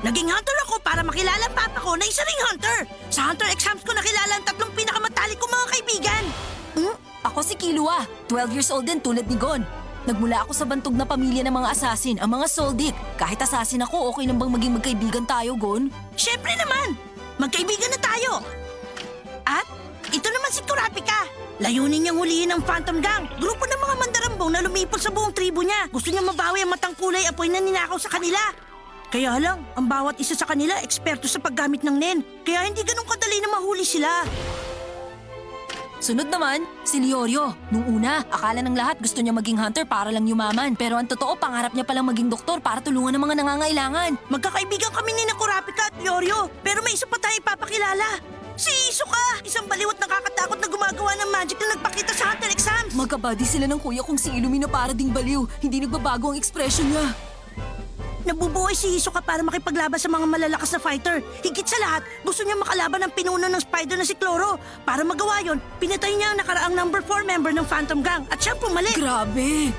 Naging hunter ako para makilala ang papa ko na isa ring hunter. Sa hunter exams ko nakilala ang tatlong pinakamatalik kong mga kaibigan. Hmm? Ako si Kilua, 12 years old din tulad ni Gon. Nagmula ako sa bantog na pamilya ng mga asasin, ang mga Soldik. Kahit asasin ako, okay lang bang maging magkaibigan tayo, Gon? Siyempre naman! Magkaibigan na tayo! At ito naman si Kurapika. Layunin niyang hulihin ang Phantom Gang. Grupo ng mga mandarambong na lumipol sa buong tribo niya. Gusto niya mabawi ang matang kulay apoy na ninakaw sa kanila. Kaya lang, ang bawat isa sa kanila eksperto sa paggamit ng nen. Kaya hindi ganun kadali na mahuli sila. Sunod naman, si Leorio. Nung una, akala ng lahat gusto niya maging hunter para lang yumaman. Pero ang totoo, pangarap niya palang maging doktor para tulungan ng mga nangangailangan. Magkakaibigan kami ni na Kurapika at Leorio. Pero may isa pa tayo ipapakilala. Si Isuka! Isang baliwat nakakatakot na gumagawa ng magic na nagpakita sa hunter exams. Magkabady sila ng kuya kong si Illumi na para ding baliw. Hindi nagbabago ang ekspresyon niya. Nabubuhay si Hisoka para makipaglaban sa mga malalakas na fighter. Higit sa lahat, gusto niya makalaban ng pinuno ng spider na si Cloro. Para magawa yon, pinatay niya ang nakaraang number 4 member ng Phantom Gang at siya pumalit. Grabe!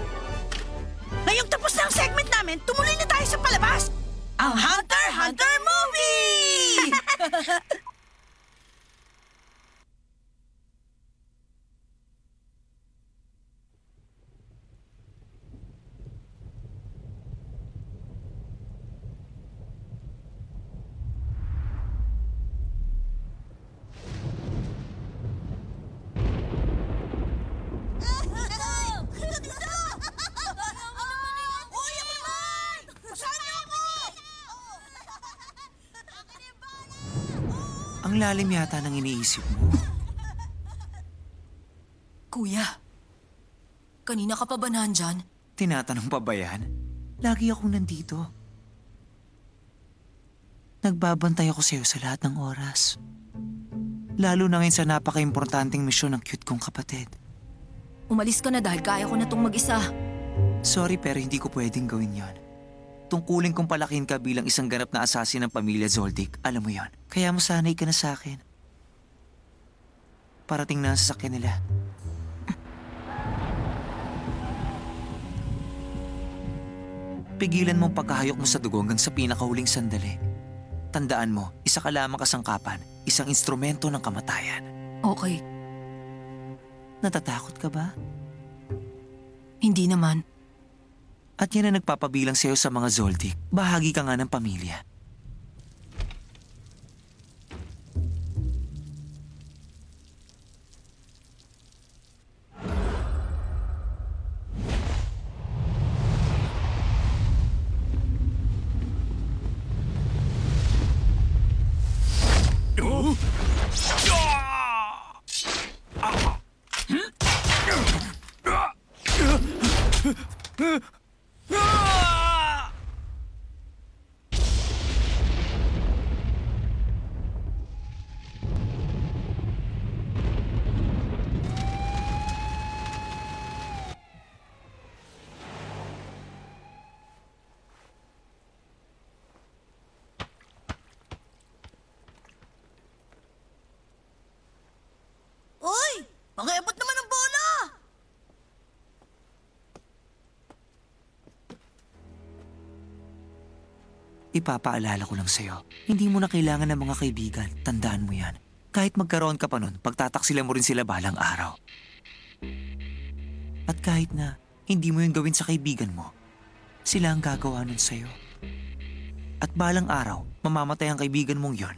Ngayong tapos na ang segment namin, tumuloy na tayo sa palabas! Ang Hunter x Hunter Movie! Uy, ako naman! Saan niyo ako? Ang lalim yata ng iniisip mo. Kuya, kanina ka pa ba nandyan? Tinatanong pa ba yan? Lagi akong nandito. Nagbabantay ako sa'yo sa lahat ng oras. Lalo na ngayon sa napaka-importanting misyon ng cute kong kapatid. Umalis ka na dahil kaya ko na tong mag-isa. Sorry pero hindi ko pwedeng gawin yon. Tungkulin kong palakin ka bilang isang ganap na asasin ng pamilya Zoldyck. Alam mo yon. Kaya masanay ka na sa akin. Parating na ang sasakyan nila. Pigilan mo ang pagkahayok mo sa dugo hanggang sa pinakahuling sandali. Tandaan mo, isa ka lamang kasangkapan, isang instrumento ng kamatayan. Okay, Natatakot ka ba? hindi naman. At yan ang nagpapabilang sa'yo sa mga Zoldyck. Bahagi ka nga ng pamilya. Ipapaalala ko lang sa'yo, hindi mo na kailangan ng mga kaibigan. Tandaan mo yan. Kahit magkaroon ka pa nun, pagtataksilan mo rin sila balang araw. At kahit na hindi mo yun gawin sa kaibigan mo, sila ang gagawa nun sa'yo. At balang araw, mamamatay ang kaibigan mong yon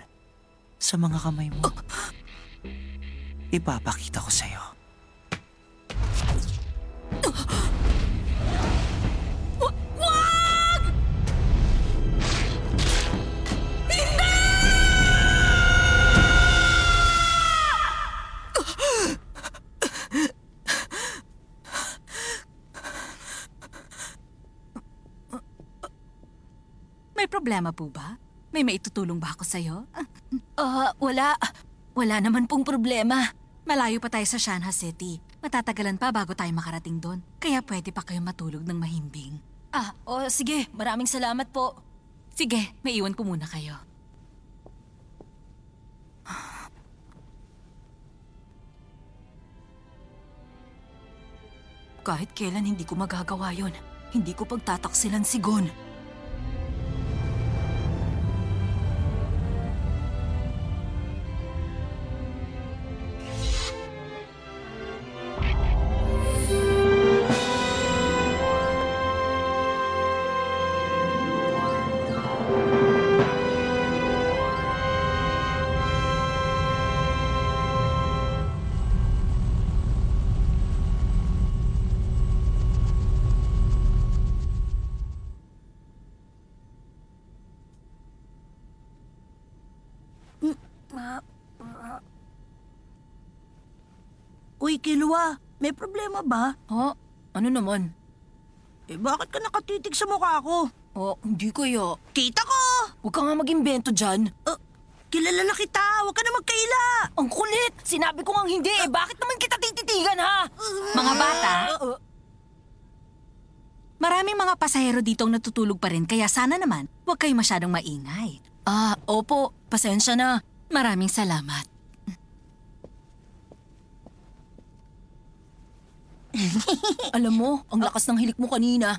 sa mga kamay mo. Ipapakita ko sa'yo. Problema po ba? May maitutulong ba ako sa'yo? Ah, wala. Wala naman pong problema. Malayo pa tayo sa Shanha City. Matatagalan pa bago tayo makarating doon. Kaya pwede pa kayo matulog ng mahimbing. Ah, o sige. Maraming salamat po. Sige, may iwan ko muna kayo. Kahit kailan hindi ko magagawa yon. Hindi ko pagtataksilan si Gon. Kilua, may problema ba? Ha? Ano naman? Eh bakit ka nakatitig sa mukha ko? Oh, hindi kaya. Kita ko! Huwag ka nga mag-imbento dyan. Uh, kilala na kita, huwag ka na magkaila! Ang kulit! Sinabi ko nga hindi eh. Bakit naman kita tititigan ha? Mga bata, Uh, maraming mga pasahero ditong natutulog pa rin kaya sana naman huwag kayo masyadong maingay. ah, opo. Pasensya na. Maraming salamat. Alam mo, ang lakas ng hilik mo kanina.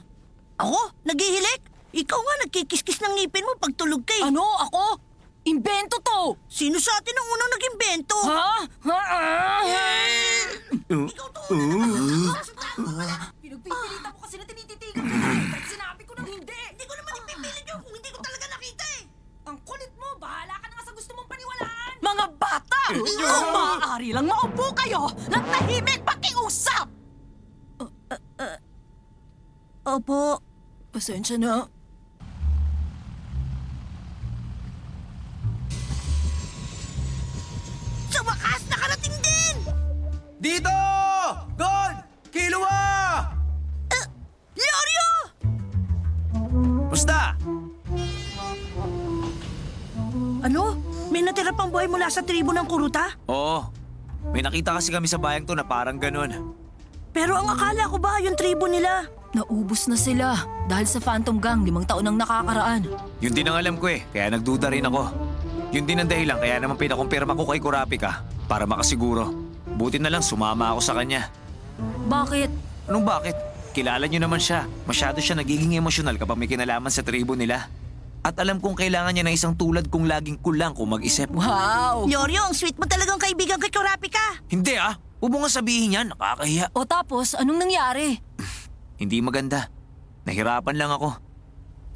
Ako? Naghihilik? Ikaw nga nagkikiskis ng ngipin mo pag tulog ka eh. Ano? Ako? Imbento to! Sino sa atin ang unang nag-imbento? Ha? Ha? Ah! Ikaw to! Pinagpipilitan mo kasi na tinititigan ko. Ba't sinabi ko nang hindi? Hindi ko naman ipipilit yun kung hindi ko talaga nakita eh. Ang kulit mo! Bahala ka na nga sa gusto mong paniwalaan! Mga bata! Kung maaari lang maupo kayo ng tahimik pakiusap! Opo. Pasensya na. Sa wakas, nakarating din! Dito! Gon! Kilua! Leorio! Basta! Ano? May natira pang buhay mula sa tribo ng Kuruta? Oo. May nakita kasi kami sa bayang to na parang ganun. Pero ang akala ko ba yung tribo nila? Naubos na sila dahil sa Phantom Gang limang taon nang nakakaraan. Yun din ang alam ko eh, kaya nagduda rin ako. Yun din ang dahilan kaya naman pinakumpirma ko kay Kurapika para makasiguro. Buti na lang sumama ako sa kanya. Bakit? Anong bakit? Kilala niyo naman siya. Masyado siya nagiging emosyonal kapag may kinalaman sa tribo nila. At alam kong kailangan niya ng isang tulad kung laging kulang kung mag-isip. Wow! Leorio, ang sweet mo talagang kaibigan kay Kurapika. Hindi ah! Huwag mo nga sabihin yan, nakakahiya. O tapos, anong nangyari? Hindi maganda. Nahirapan lang ako.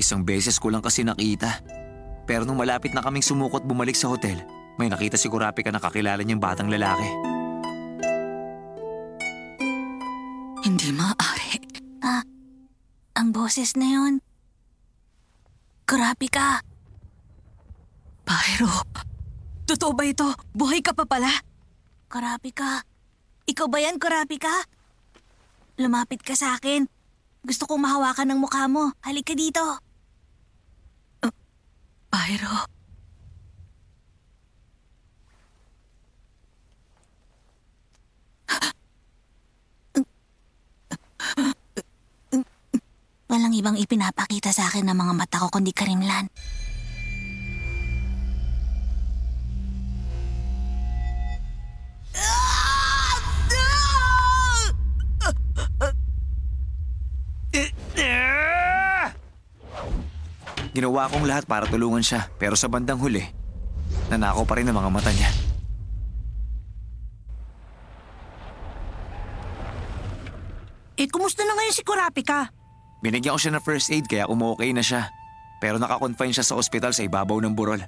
Isang beses ko lang kasi nakita. Pero nung malapit na kaming sumukot bumalik sa hotel, may nakita si Kurapika na kakilala niyang batang lalaki. Hindi maaari. Ah, ang boses na yun. Grabe ka. Pyro, totoo ba ito? Buhay ka pa pala? Grabe ka. Ikaw ba yan, Kurapi ka? Lumapit ka sa akin. Gusto kong mahawakan ng mukha mo. Halika dito. Uh, Pyro. Walang ibang ipinapakita sa akin ng mga mata ko kundi karimlan. Ginawa kong lahat para tulungan siya, pero sa bandang huli, nanakaw pa rin ang mga mata niya. Eh, kumusta na ngayon si Kurapika? Binigyan ko siya ng first aid kaya umokay na siya. Pero nakakonfine siya sa ospital sa ibabaw ng burol.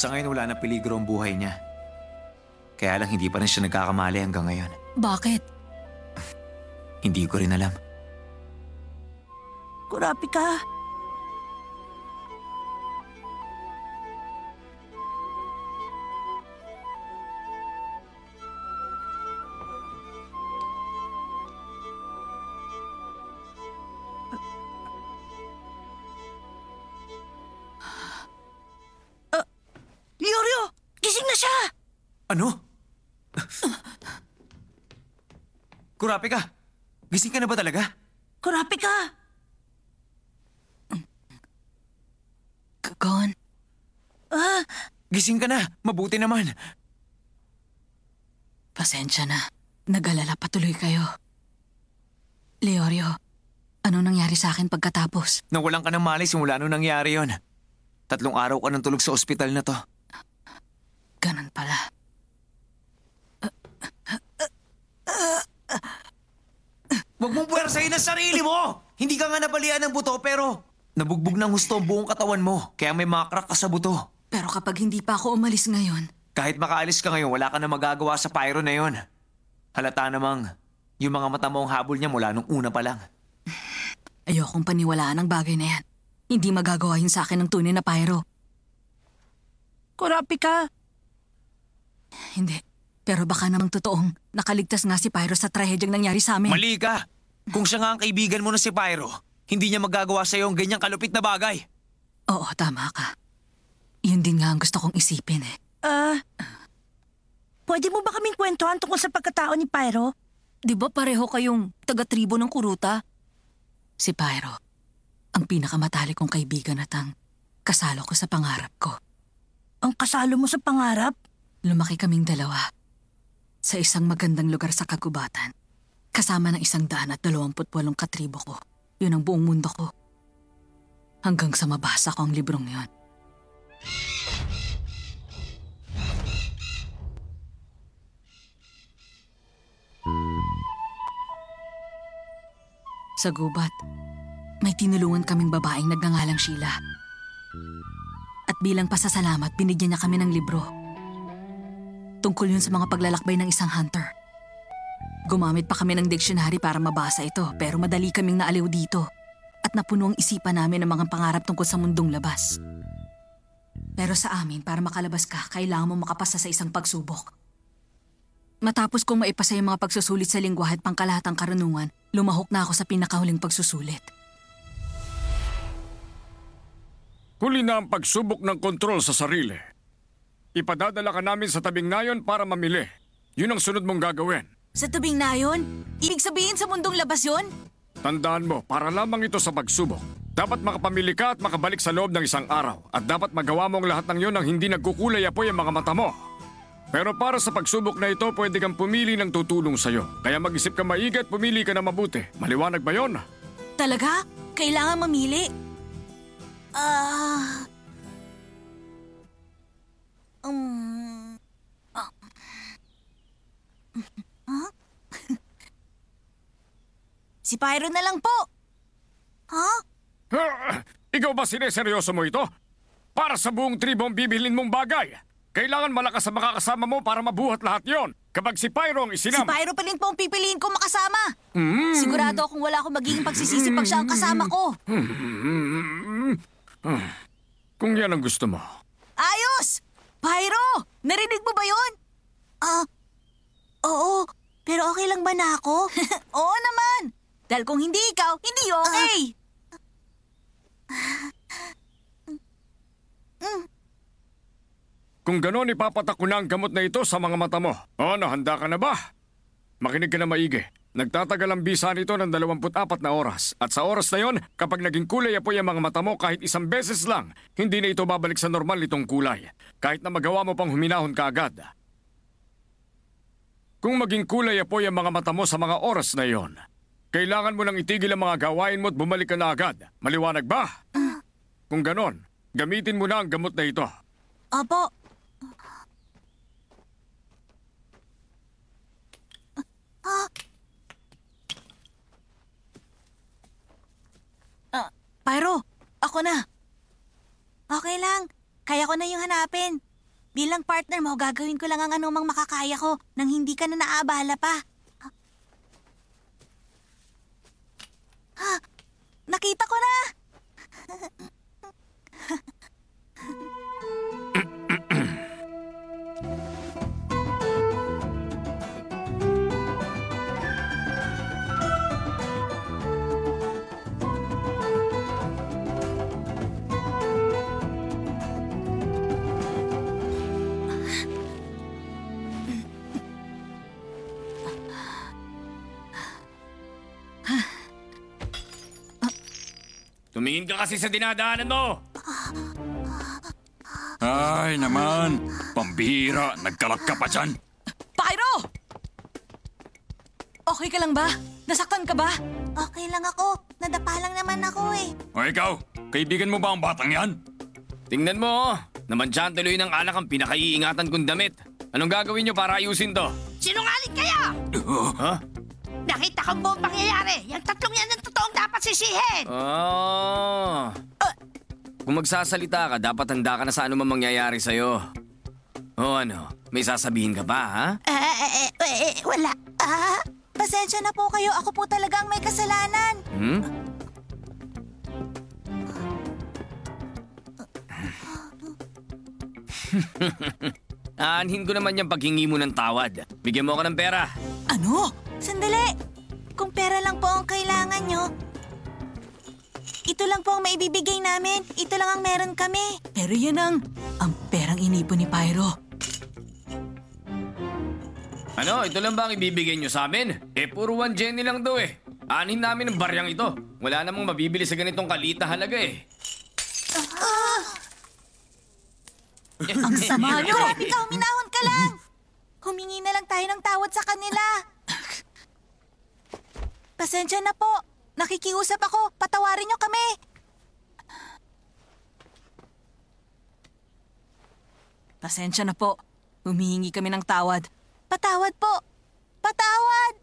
Sa ngayon wala na peligro ang buhay niya. Kaya lang hindi pa rin siya nagkakamali hanggang ngayon. Bakit? Hindi ko rin alam. Kurapika? Uh, Ano? Kurapi ka! Gising ka na ba talaga? Kurapika! Gon, Ah, Gising ka na! Mabuti naman! Pasensya na. Nag-alala patuloy kayo. Leorio, anong nangyari sa akin pagkatapos? Nawalan ka ng malay simula nung nangyari yon. Tatlong araw ka nang tulog sa ospital na to. Ganun pala. Huwag mong puwersahin ang sarili mo! Hindi ka nga nabalian ng buto pero nabugbog ng husto ang buong katawan mo. Kaya may mga crack ka sa buto. Pero kapag hindi pa ako umalis ngayon, Kahit makaalis ka ngayon, wala ka na magagawa sa pyro na yon. Halata namang yung mga mata mo ang habol niya mula nung una pa lang. ayokong paniwalaan ang bagay na yan. Hindi magagawa yun sa akin ng tunay na pyro. Kurapika, Hindi. Pero baka namang totoong nakaligtas nga si Pyro sa trahedyang nangyari sa amin. Mali ka! Kung siya nga ang kaibigan mo na si Pyro, hindi niya magagawa sa'yo ang ganyang kalupit na bagay. Oo, tama ka. Yun din nga ang gusto kong isipin eh. ah... pwede mo ba kaming kwentuhan tungkol sa pagkatao ni Pyro? Di ba pareho kayong taga-tribo ng kuruta? Si Pyro, ang pinakamatalik kong kaibigan at ang kasalo ko sa pangarap ko. Ang kasalo mo sa pangarap? Lumaki kaming dalawa sa isang magandang lugar sa kagubatan. Kasama ng isang daan at dalawamput walong katribo ko. Yun ang buong mundo ko. Hanggang sa mabasa ko ang librong yon. Sa gubat, may tinulungan kaming babaeng nagngangalang Sheila. At bilang pasasalamat, binigyan niya kami ng libro. Tungkol yun sa mga paglalakbay ng isang hunter. Gumamit pa kami ng dictionary para mabasa ito pero madali kaming naaliw dito at napuno ang isipan namin ng mga pangarap tungkol sa mundong labas. Pero sa amin, para makalabas ka, kailangan mo makapasa sa isang pagsubok. Matapos kong maipasa yung mga pagsusulit sa lingwahe at pangkalahatang karunungan, lumahok na ako sa pinakahuling pagsusulit. Huli na ang pagsubok ng kontrol sa sarili. Ipadadala ka namin sa tabing nayon para mamili. Yun ang sunod mong gagawin. Sa tubing na yun? Ibig sabihin sa mundong labas yun? Tandaan mo, para lamang ito sa pagsubok. Dapat makapamili ka at makabalik sa loob ng isang araw. At dapat magawa mo ang lahat ng yun nang hindi nagkukulay apoy ang mga mata mo. Pero para sa pagsubok na ito, pwede kang pumili ng tutulong sa'yo. Kaya mag-isip ka maigi at pumili ka na mabuti. Maliwanag ba yon? Talaga? Kailangan mamili? Ah... um... ah. Huh? si Pyro na lang po. Ha? Ha? Ikaw ba sineseryoso mo ito? Para sa buong tribo ang bibilin mong bagay. Kailangan malakas sa makakasama mo para mabuhat lahat yon. Kapag si Pyro ang Si isinam... Pyro pa rin po ang pipiliin ko makasama. Sigurado akong wala akong magiging pagsisisi pag siya ang kasama ko. Kung yan ang gusto mo. Ayos! Pyro! Narinig mo ba yun? Ah, oo. Pero okay lang ba na ako? oo naman. Dahil kung hindi ikaw, hindi okay. Kung ganon, ipapatak ko na ang gamot na ito sa mga mata mo. O, ano, handa ka na ba? Makinig ka na maigi. Nagtatagal ang bisa nito ng 24 na oras. At sa oras na yon, kapag naging kulay apoy ang mga mata mo kahit isang beses lang, hindi na ito babalik sa normal nitong kulay. Kahit na magawa mo pang huminahon ka agad. Kung maging kulay apoy ang mga mata mo sa mga oras na yon, kailangan mo nang itigil ang mga gawain mo at bumalik ka na agad. Maliwanag ba? Kung ganon, gamitin mo na ang gamot na ito. Opo. Ah, Pyro, ako na. Okay lang. Kaya ko na yung hanapin. Bilang partner mo, gagawin ko lang ang anumang makakaya ko nang hindi ka na naaabala pa. Ha? Nakita ko na! Tumingin ka kasi sa dinadaanan mo! Ay naman, pambihira, nagkalat ka pa dyan. Pyro! Okay ka lang ba? Nasaktan ka ba? Okay lang ako. Nadapa lang naman ako eh. O ikaw, kaibigan mo ba ang batang yan? Tingnan mo, oh. Namantsahan tuloy ng alak ang pinakaiingatan kong damit. Anong gagawin nyo para ayusin to? Sinungaling kaya! Ha? Nakita kong buong pangyayari. Yung tatlong yan ang totoong dapat sisihin. Oh. Kung magsasalita ka, dapat handa ka na sa anumang mangyayari sa'yo. O ano, may sasabihin ka ba, ha? Eh, eh, eh, eh, wala. Ah, Pasensya na po kayo. Ako po talaga ang may kasalanan. Hmm? Aanhin ko naman yung paghingi mo ng tawad. Bigyan mo ako ng pera. Ano? Sandali. Kung pera lang po ang kailangan nyo, ito lang po ang maibibigay namin. Ito lang ang meron kami. Pero yan ang, ang perang inipon ni Pyro. Ano, ito lang ba ang ibibigay nyo sa amin? Eh, puro one Jenny lang daw eh. Anin namin ang baryang ito. Wala namang mabibili sa ganitong kalita halaga eh. Ang sama nyo! Grabe ka, huminahon ka lang. Humingi na lang tayo ng tawad sa kanila. Pasensya na po. Nakikiusap ako. Patawarin nyo kami. Pasensya na po. Humihingi kami ng tawad. Patawad po. Patawad.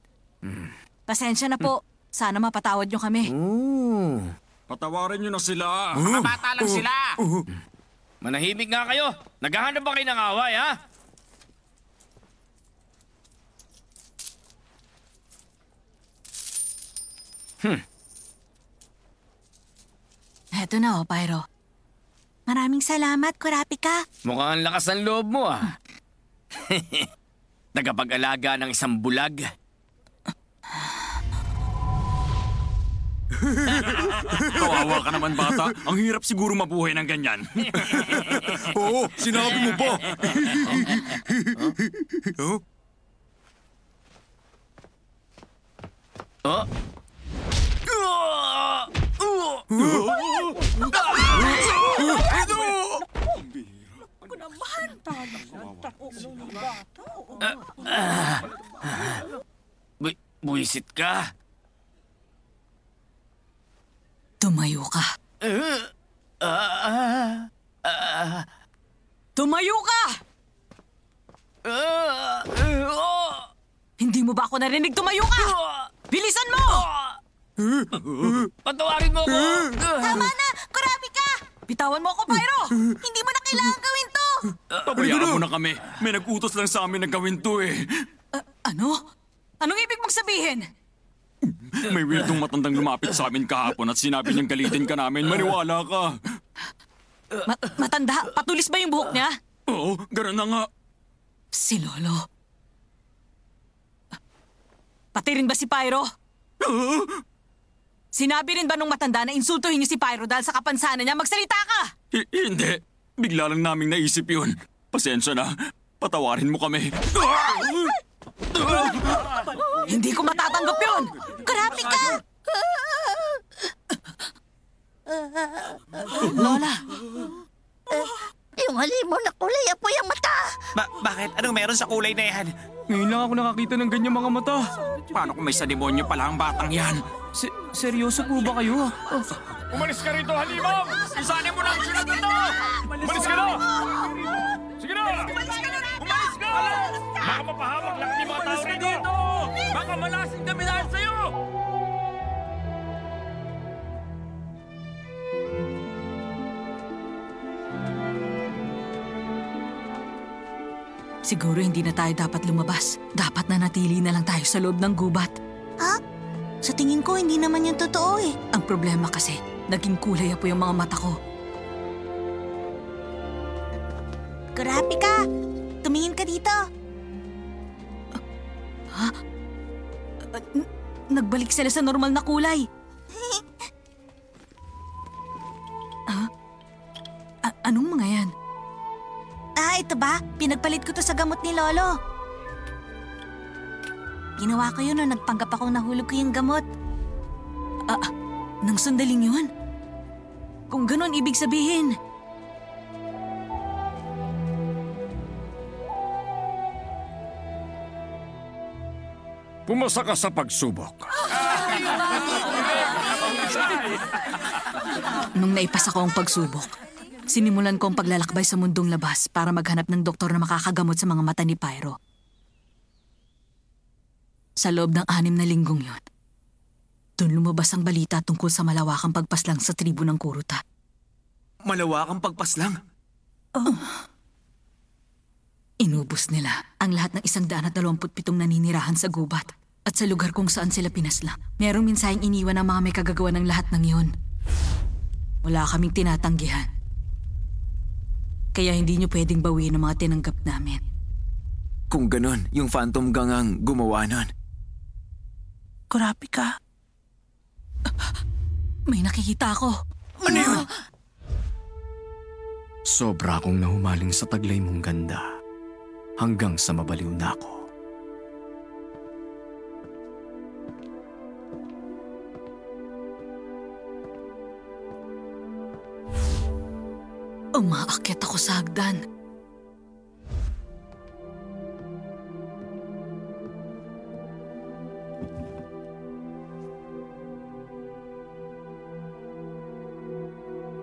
Pasensya na po. Sana mapatawad nyo kami. Ooh. Patawarin niyo na sila. Mga bata lang sila. Manahimik nga kayo. Naghahanap ba kayo ng away, ha? Heto na oh, Pyro. Maraming salamat, Kurapika. Mukhang ang lakas ng loob mo, ah. Tagapag-alaga ng isang bulag. Kawawa ka naman bata. Ang hirap siguro mabuhay ng ganyan. Oo, sinabi mo ba? Oh? Bu- buisit ka. Tumayo ka. Tumayo ka! Hindi mo ba ako narinig? Tumayo ka! Bilisan mo! Patawarin mo ko! Tama na! Kurapika! Bitawan mo ako, Pyro! Hindi mo na kailangan gawin to! Pabayaan mo na kami. May nag-utos lang sa amin na gawin to eh. Ano? Anong ibig mong sabihin? May weirdong matandang lumapit sa amin kahapon at sinabi niyang galitin ka namin. Maniwala ka. Ma- matanda, patulis ba yung buhok niya? Oo, ganun na nga. Si Lolo. Pati rin ba si Pyro? Sinabi rin ba nung matanda na insultuhin niyo si Pyro dahil sa kapansanan niya? Magsalita ka! Hi- hindi. Bigla lang naming naisip yun. Pasensya na. Patawarin mo kami. Hindi ko matatanggap yun! Kurapika! Lola, yung halimo na kulay apoy ang mata. Ba- bakit? Anong meron sa kulay na yan? Ngayon lang ako nakakita ng ganyang mga mata. Paano kung may sa demonyo pala ang batang yan? Se- seryoso po ba kayo? Umalis ka rito, Halimang! Isanin mo lang sila dito! Umalis ka na! Sige na! Umalis ka na! Umalis ka! Baka mapahamak lang yung mga tao rito! Baka malasing kami dahil sa'yo! Siguro hindi na tayo dapat lumabas. Dapat na natili na lang tayo sa loob ng gubat. Ha? Sa tingin ko, hindi naman yung totoo eh. Ang problema kasi, naging kulay po yung mga mata ko. Kurapika! Tumingin ka dito. Nagbalik sila sa normal na kulay. ah? A- anong mga yan? Ah, ito ba? Pinagpalit ko to sa gamot ni Lolo. Ginawa ko yun nung nagpanggap akong nahulog ko yung gamot. Ah, nang sandaling yun? Kung ganun, ibig sabihin, Pumasa ka sa pagsubok. nung naipasa ko ang pagsubok, sinimulan ko ang paglalakbay sa mundong labas para maghanap ng doktor na makakagamot sa mga mata ni Pyro. Sa loob ng anim na linggong yon, doon lumabas ang balita tungkol sa malawakang pagpaslang sa tribo ng Kuruta. Malawakang pagpaslang. Inubos nila ang lahat ng isang daan at dalawamput pitong naninirahan sa gubat at sa lugar kung saan sila pinaslang. Merong minsaheng iniwan ng mga may kagagawa ng lahat ng iyon. Wala kaming tinatanggihan. Kaya hindi nyo pwedeng bawiin ang mga tinanggap namin. Kung ganon, yung Phantom Gang ang gumawa nun. Kurapika, May nakikita ako. Ano yun? Sobra akong nahumaling sa taglay mong ganda. Hanggang sa mabaliw na ako. Umaakyat ako sa hagdan.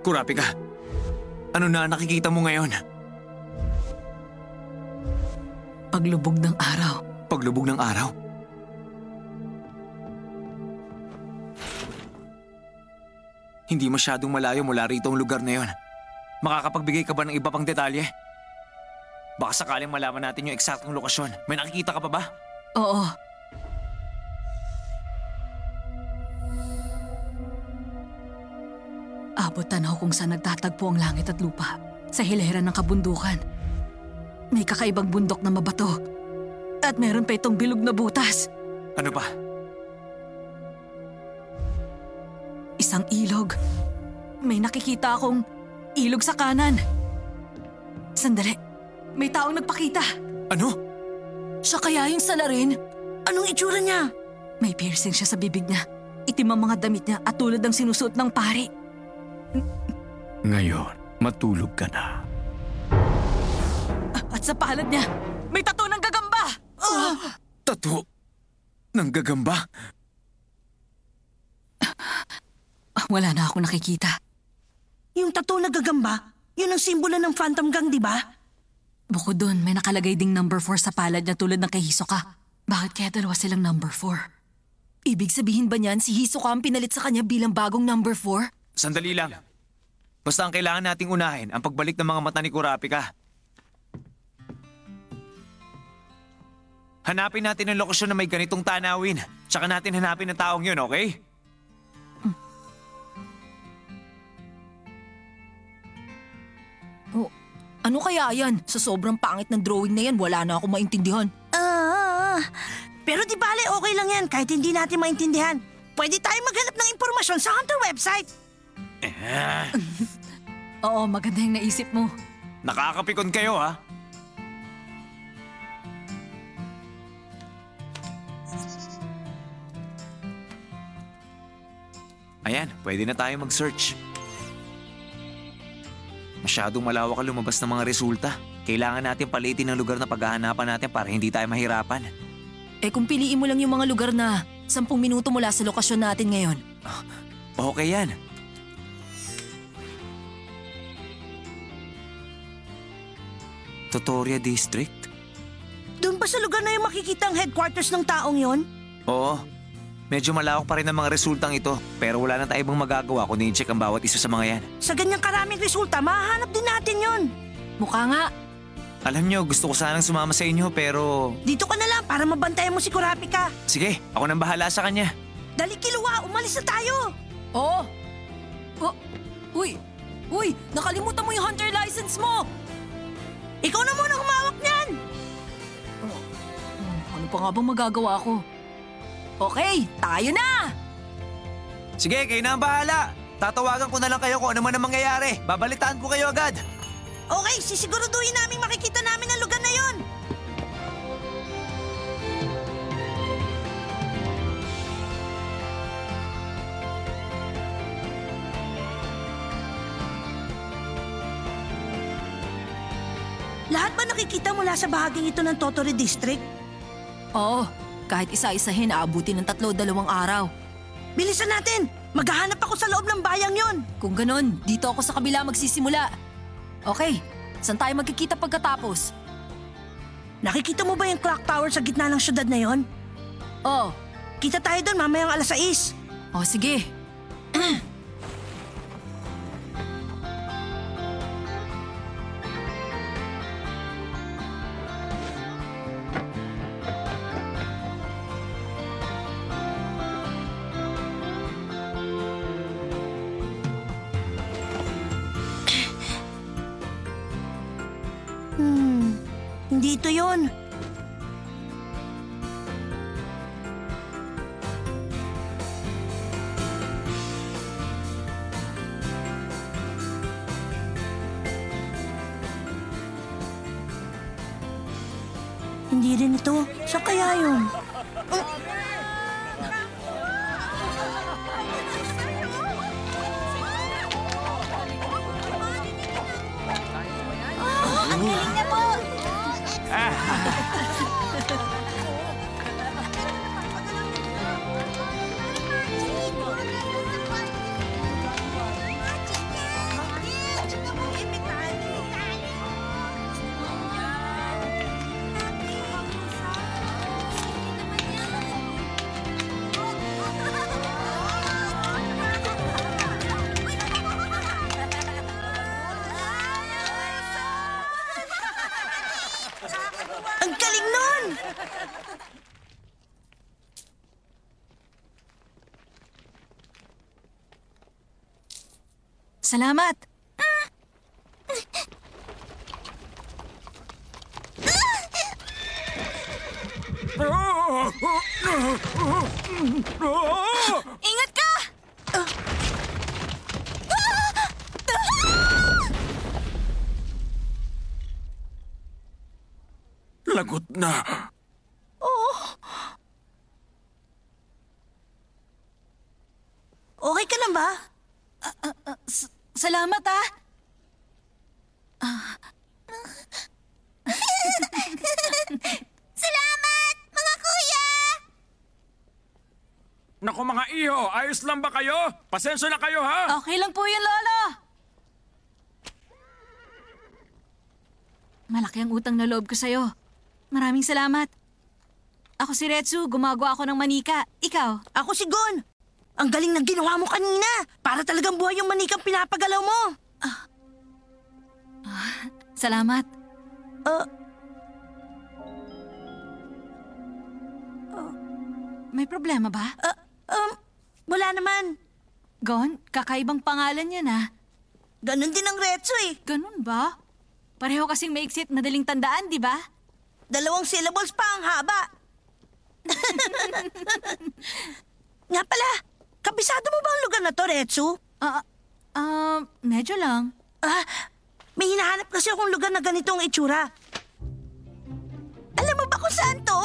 Kurapika, ano na nakikita mo ngayon? Paglubog ng araw. Paglubog ng araw? Hindi masyadong malayo mula rito ang lugar na yon. Makakapagbigay ka ba ng iba pang detalye? Baka sakaling malaman natin yung eksaktong lokasyon. May nakikita ka pa ba? Oo. Abot tanaw kung saan nagtatagpo ang langit at lupa. Sa hilera ng kabundukan. May kakaibang bundok na mabato. At meron pa itong bilog na butas. Ano ba? Isang ilog. May nakikita akong ilog sa kanan. Sandali. May taong nagpakita. Ano? Siya kaya yung salarin? anong itsura niya? May piercing siya sa bibig niya. Itim ang mga damit niya at tulad ng sinusuot ng pari. Ngayon, matulog ka na. At sa palad niya, may tato ng gagamba! Tato? Nang gagamba? Ah, Wala na ako nakikita. Yung tattoo na gagamba, yun ang simbolo ng Phantom Gang, di ba? Bukod doon, may nakalagay ding number 4 sa palad niya tulad ng kay Hisoka. Bakit kaya dalawa silang number 4? Ibig sabihin ba niyan si Hisoka ang pinalit sa kanya bilang bagong number 4? Sandali lang. Basta ang kailangan nating unahin ang pagbalik ng mga mata ni Kurapika. Hanapin natin ang lokasyon na may ganitong tanawin. Tsaka natin hanapin ang taong yun, okay? Oh, ano kaya yan? Sa sobrang pangit ng drawing na yan, wala na akong maintindihan. Ah, pero di bale okay lang yan kahit hindi natin maintindihan. Pwede tayo maghanap ng impormasyon sa Hunter website. Oo, maganda yung naisip mo. Nakakapikon kayo, ha? Ayan, pwede na tayo mag-search. Masyadong malawak ang lumabas ng mga resulta. Kailangan natin palitin ang lugar na paghahanapan natin para hindi tayo mahirapan. Eh kung piliin mo lang yung mga lugar na 10 minuto mula sa lokasyon natin ngayon. Okay yan. Totoria District? Doon ba sa lugar na yung makikita ang headquarters ng taong yon? Oo. Medyo malawak pa rin ang mga resultang ito. Pero wala na tayo ibang magagawa kung i-check ang bawat isa sa mga yan. Sa ganyang karaming resulta, mahahanap din natin yon. Mukha nga. Alam nyo, gusto ko sanang sumama sa inyo pero... Dito ka na lang para mabantayan mo si Kurapika. Sige, ako nang bahala sa kanya. Dali kiluwa, umalis na tayo. Oo. Oh. Uy! Uy! Nakalimutan mo yung hunter license mo! Ikaw na muna humawak niyan. Hmm, Ano pa nga bang magagawa ko? Okay, tayo na! Sige, kayo na ang bahala. Tatawagan ko na lang kayo kung ano man ang mangyayari. Babalitaan ko kayo agad. Okay, sisiguraduhin namin makikita namin ang lugar na yon. Lahat ba nakikita mula sa bahaging ito ng Tottori District? Oo, kahit isa-isahin aabutin ng tatlo dalawang araw. Bilisan natin! Maghahanap ako sa loob ng bayang yon. Kung ganon, dito ako sa kabila magsisimula. Okay, saan tayo magkikita pagkatapos? Nakikita mo ba yung clock tower sa gitna ng syudad na yon? Oh, Kita tayo doon mamayang alas 6. oh sige. yun. Salamat. Ingat ka! Lagot na. Okay ka na ba? Salamat ah. Salamat, mga kuya! Naku mga iho, ayos lang ba kayo? Pasensya na kayo ha? Okay lang po yun, Lolo. Malaki ang utang na loob ko sa'yo. Maraming salamat. Ako si Retsu, gumagawa ako ng manika. Ikaw? Ako si Gon. Ang galing ng ginawa mo kanina. Para talagang buhay yung manikang pinapagalaw mo. Salamat. Uh, May problema ba? uh, um, wala naman. Gon, kakaibang pangalan yan ah. Ganon din ang Retsu eh. Ganun ba? Pareho kasing maiksit, madaling tandaan, di ba? Dalawang syllables pa ang haba. Nga pala, kabisado mo ba ang lugar na to, Retsu? Ah, ah, medyo lang. Ah, may hinahanap kasi akong lugar na ganito ang itsura. Alam mo ba kung saan to?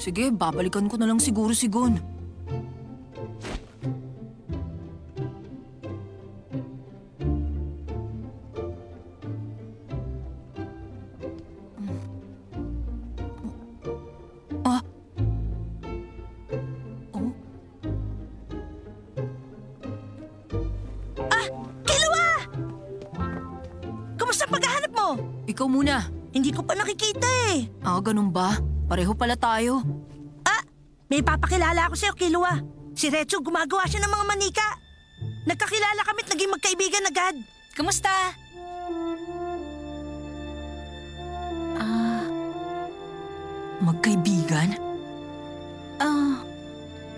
Sige, babalikan ko na lang siguro si Gon. Nakikita eh. Ah, ganun ba? Pareho pala tayo. Ah, may papakilala ako sa'yo, Kilua. Si Retsu gumagawa siya ng mga manika. Nagkakilala kami't naging magkaibigan agad. Kamusta? Ah, magkaibigan? Ah,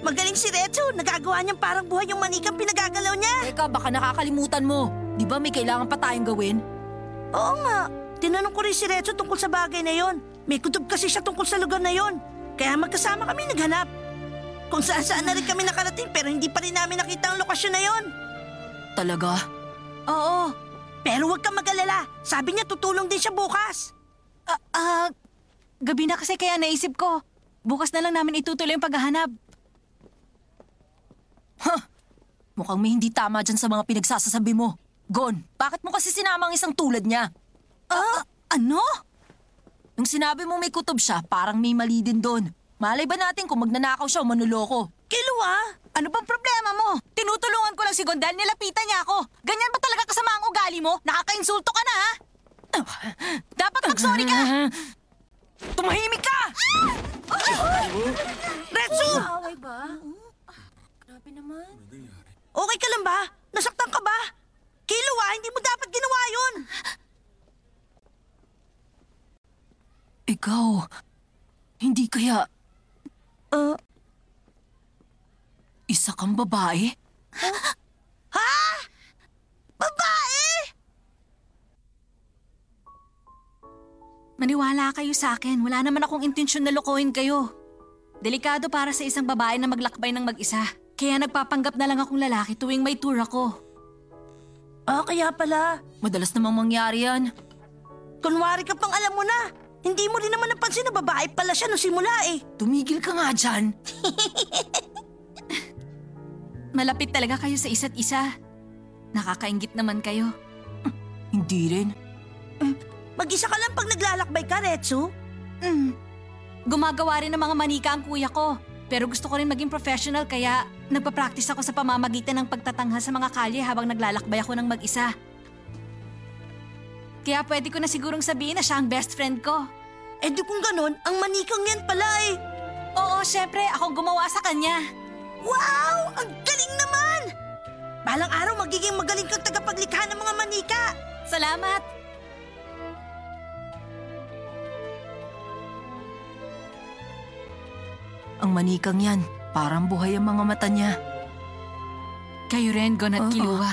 Magaling si Retsu. Nagagawa niyang parang buhay yung manikang pinagagalaw niya. teka, baka nakakalimutan mo. Di ba may kailangan pa tayong gawin? Oo nga. Tinanong ko rin si Retsu tungkol sa bagay na yon. May kutob kasi siya tungkol sa lugar na yon. Kaya magkasama kami naghanap. Kung saan saan na rin kami nakarating pero hindi pa rin namin nakita ang lokasyon na yon. Talaga? Oo. Pero huwag kang mag-alala. Sabi niya tutulong din siya bukas. Ah, ah, gabi na kasi kaya naisip ko. Bukas na lang namin itutuloy ang paghahanap. Huh! Mukhang may hindi tama dyan sa mga pinagsasasabi mo. Gon, bakit mo kasi sinama ang isang tulad niya? Ah, ano? Nung sinabi mo may kutob siya, parang may mali din doon. Malay ba natin kung magnanakaw siya o manuloko? Kilua, Ano bang problema mo? Tinutulungan ko lang si Gondal, nilapitan niya ako. Ganyan ba talaga kasama ang ugali mo? Nakakainsulto ka na, ha? Dapat mag-sorry ka! Tumahimik ka! Retsu! Away ba? Grabe naman. Okay ka lang ba? Nasaktan ka ba? Kilo ah, hindi mo dapat ginawa yun. Ikaw, hindi kaya... Uh, Isa kang babae? ha? Babae? Maniwala kayo sa akin. Wala naman akong intensyon na lokohin kayo. Delikado para sa isang babae na maglakbay ng mag-isa. Kaya nagpapanggap na lang akong lalaki tuwing may tour ako. Ah, kaya pala. Madalas namang mangyari yan. Kunwari ka pang alam mo na. Hindi mo rin naman napansin na babae pala siya nung simula eh. Tumigil ka nga dyan. Malapit talaga kayo sa isa't isa. Nakakaingit naman kayo. Hindi rin. Mag-isa ka lang pag naglalakbay ka, Retsu. Mm. Gumagawa rin ng mga manika ang kuya ko. Pero gusto ko rin maging professional kaya nagpa-practice ako sa pamamagitan ng pagtatangha sa mga kalye habang naglalakbay ako ng mag-isa. Kaya pwede ko na sigurong sabihin na siya ang best friend ko. Eh di kung ganon, ang manikang yan pala eh. Oo, syempre, ako gumawa sa kanya. Wow! Ang galing naman! Balang araw magiging magaling kang tagapaglikha ng mga manika. Salamat! Ang manikang yan, parang buhay ang mga mata niya. Kayo rin, Gon at Oo. Kilua.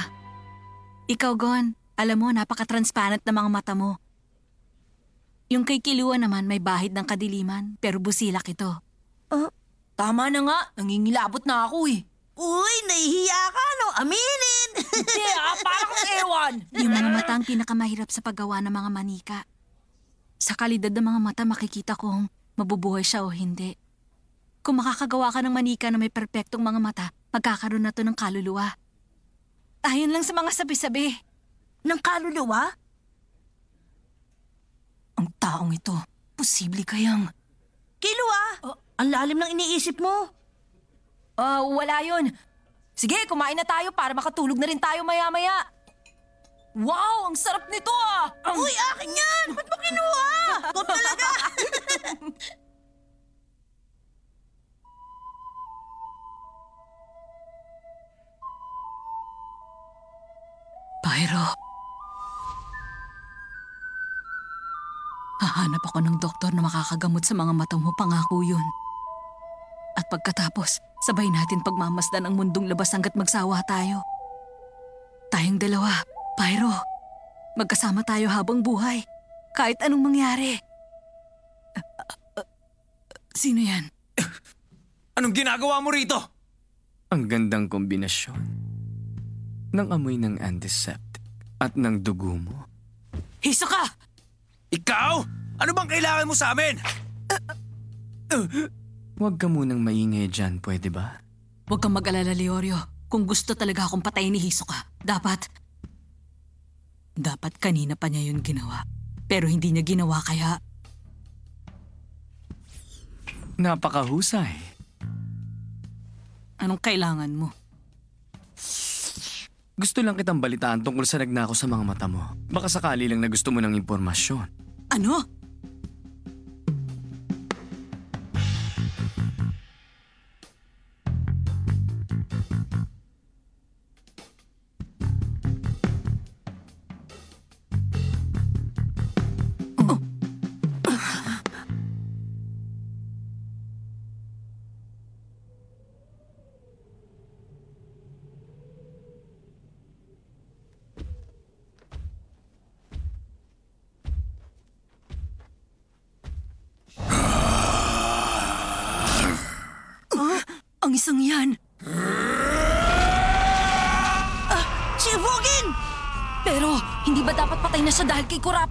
Ikaw, Gon, alam mo, napaka-transparent na mga mata mo. Yung kay Kilua naman may bahid ng kadiliman, pero busilak ito. Tama na nga, nangingilabot na ako eh. Uy, nahihiya ka, no? Aminin! Hindi ah, parang ewan. Yung mga mata ang pinakamahirap sa paggawa ng mga manika. Sa kalidad ng mga mata, makikita kung mabubuhay siya o hindi. Kung makakagawa ka ng manika na may perpektong mga mata, magkakaroon na to ng kaluluwa. Ayon lang sa mga sabi-sabi. Ng kaluluwa? Ang taong ito, posible kayang... Kilo ah! Ang lalim ng iniisip mo. Ah, wala yun. Sige, kumain na tayo para makatulog na rin tayo maya-maya. Wow, ang sarap nito ah! Ang- Uy, akin yan! Ba't mo kinuha? Ikaw talaga! Pyro. Hahanap ako ng doktor na makakagamot sa mga mata mo, pangako yun. At pagkatapos, sabay natin pagmamasdan ang mundong labas hanggat magsawa tayo. Tayong dalawa, Pyro. Magkasama tayo habang buhay. Kahit anong mangyari. Sino yan? Anong ginagawa mo rito? Ang gandang kombinasyon ng amoy ng antiseptic at ng dugo mo. Hisoka! Ikaw? Ano bang kailangan mo sa amin? Huwag ka munang maingay dyan, pwede ba? Huwag kang mag-alala, Leorio. Kung gusto talaga akong patayin ni Hisoka, dapat... Dapat kanina pa niya yun ginawa. Pero hindi niya ginawa kaya... Napakahusay. Anong kailangan mo? Gusto lang kitang balitaan tungkol sa nagnako sa mga mata mo. Baka sakali lang na gusto mo ng impormasyon. Ano?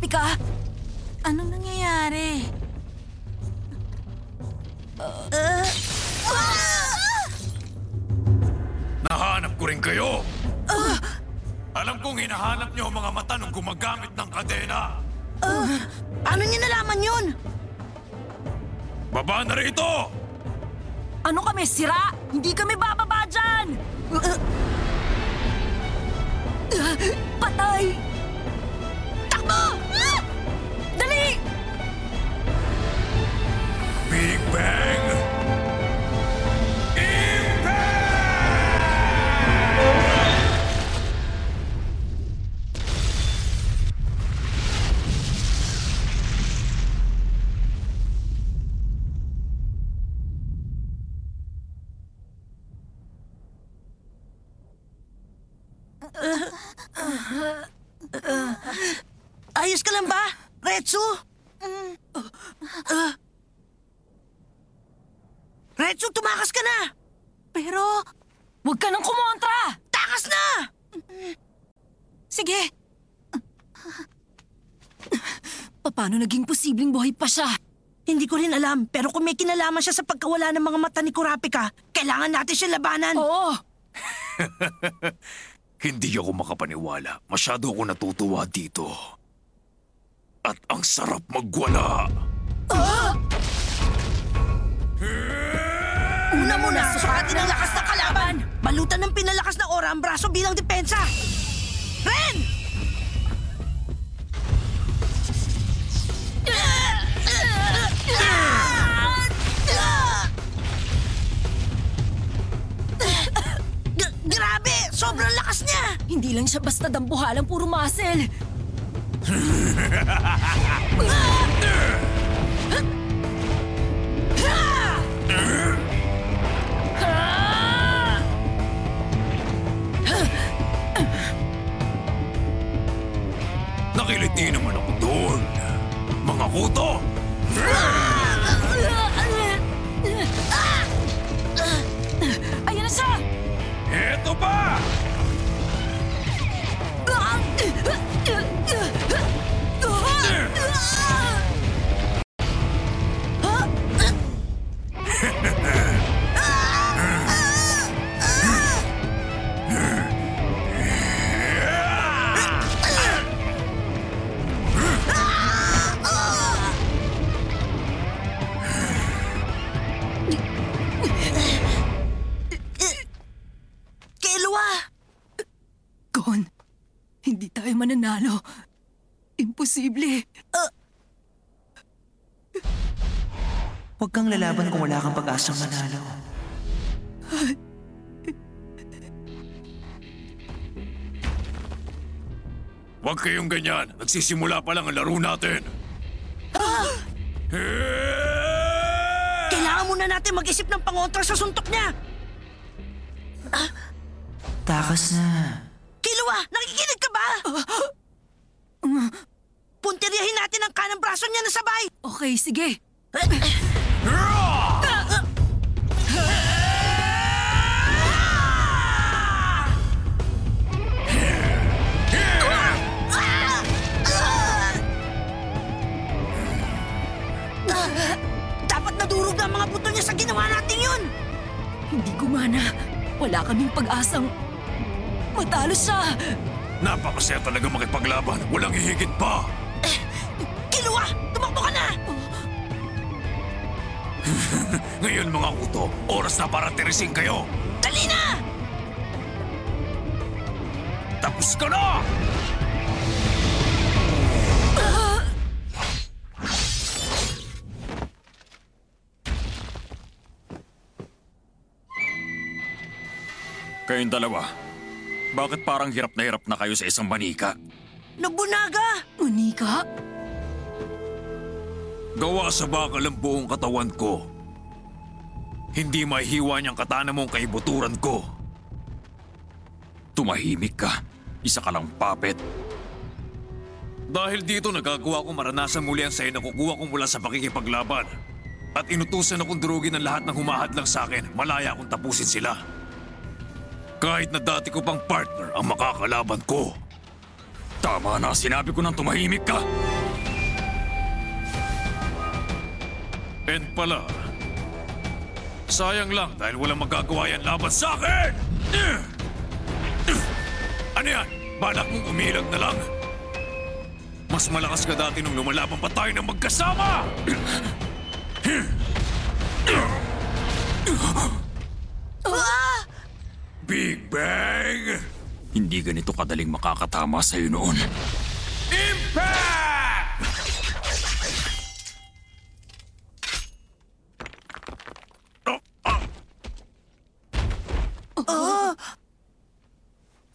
Kurapika? Anong nangyayari? Nahanap ko rin kayo. Alam kong hinahanap niyo ang mga mata nung gumagamit ng kadena. Paano niya nalaman yun? Baba na rito! Ano kami, sira? Hindi kami bababa dyan! Patay! Takbo! Big Bang! Ayos ka lang ba, Retsu? Uh, Retsu, tumakas ka na! Pero, huwag ka nang kumontra! Takas na! Sige. Paano naging posibleng buhay pa siya? Hindi ko rin alam, pero kung may kinalaman siya sa pagkawala ng mga mata ni Kurapika, kailangan natin siya labanan. Oo. Hindi ako makapaniwala. Masyado ako natutuwa dito. At ang sarap magwala. Una muna, sukatin ang lakas ng kalaban. Balutan ng pinalakas na ora ang braso bilang depensa. Ren! Grabe! Sobrang lakas niya! Hindi lang siya basta dambuhalang puro muscle. Nakiliti naman ako doon. Mga kuto! Ayan na siya! Eto pa! Kailuwa! Tayo mananalo. Imposible. Huwag kang lalaban kung wala kang pag-asang manalo. Huwag kayong ganyan. Nagsisimula pa lang ang laro natin. Kailangan muna natin mag-isip ng pangontra sa suntok niya! Takas na. Kailuwa, nakikinig ka ba? Puntiryahin natin ang kanang braso niya na sabay! Okay, sige. Dapat nadurog na ang mga buto niya sa ginawa natin yun! Hindi gumana. Wala kaming pag-asang matalo siya. Napakasaya talaga makipaglaban. Walang hihigit pa. Kiluwa, tumakbo ka na! Ngayon mga kuto, oras na para tirisin kayo. Dali na! Tapos ka na! Kayong dalawa, bakit parang hirap na hirap na kayo sa isang manika? Nabunaga! Monica? Gawa sa bakal ang buong katawan ko. Hindi mahihiwa niyang katana mong kaibuturan ko. Tumahimik ka. Isa ka lang puppet. Dahil dito nagagawa ko maranasan muli ang sayo na kukuha ko mula sa pakikipaglaban. At inutusan akong durugin ang lahat ng humahadlang sa akin, malaya akong tapusin sila. Kahit na dati ko pang partner ang makakalaban ko. Tama na, sinabi ko nang tumahimik ka. And pala, sayang lang dahil walang magagawa yan laban sa akin! Ano yan? Balak mong umilag na lang? Mas malakas ka dati nung lumalaban pa tayo ng magkasama! Big Hindi ganito kadaling makakatama sa'yo noon.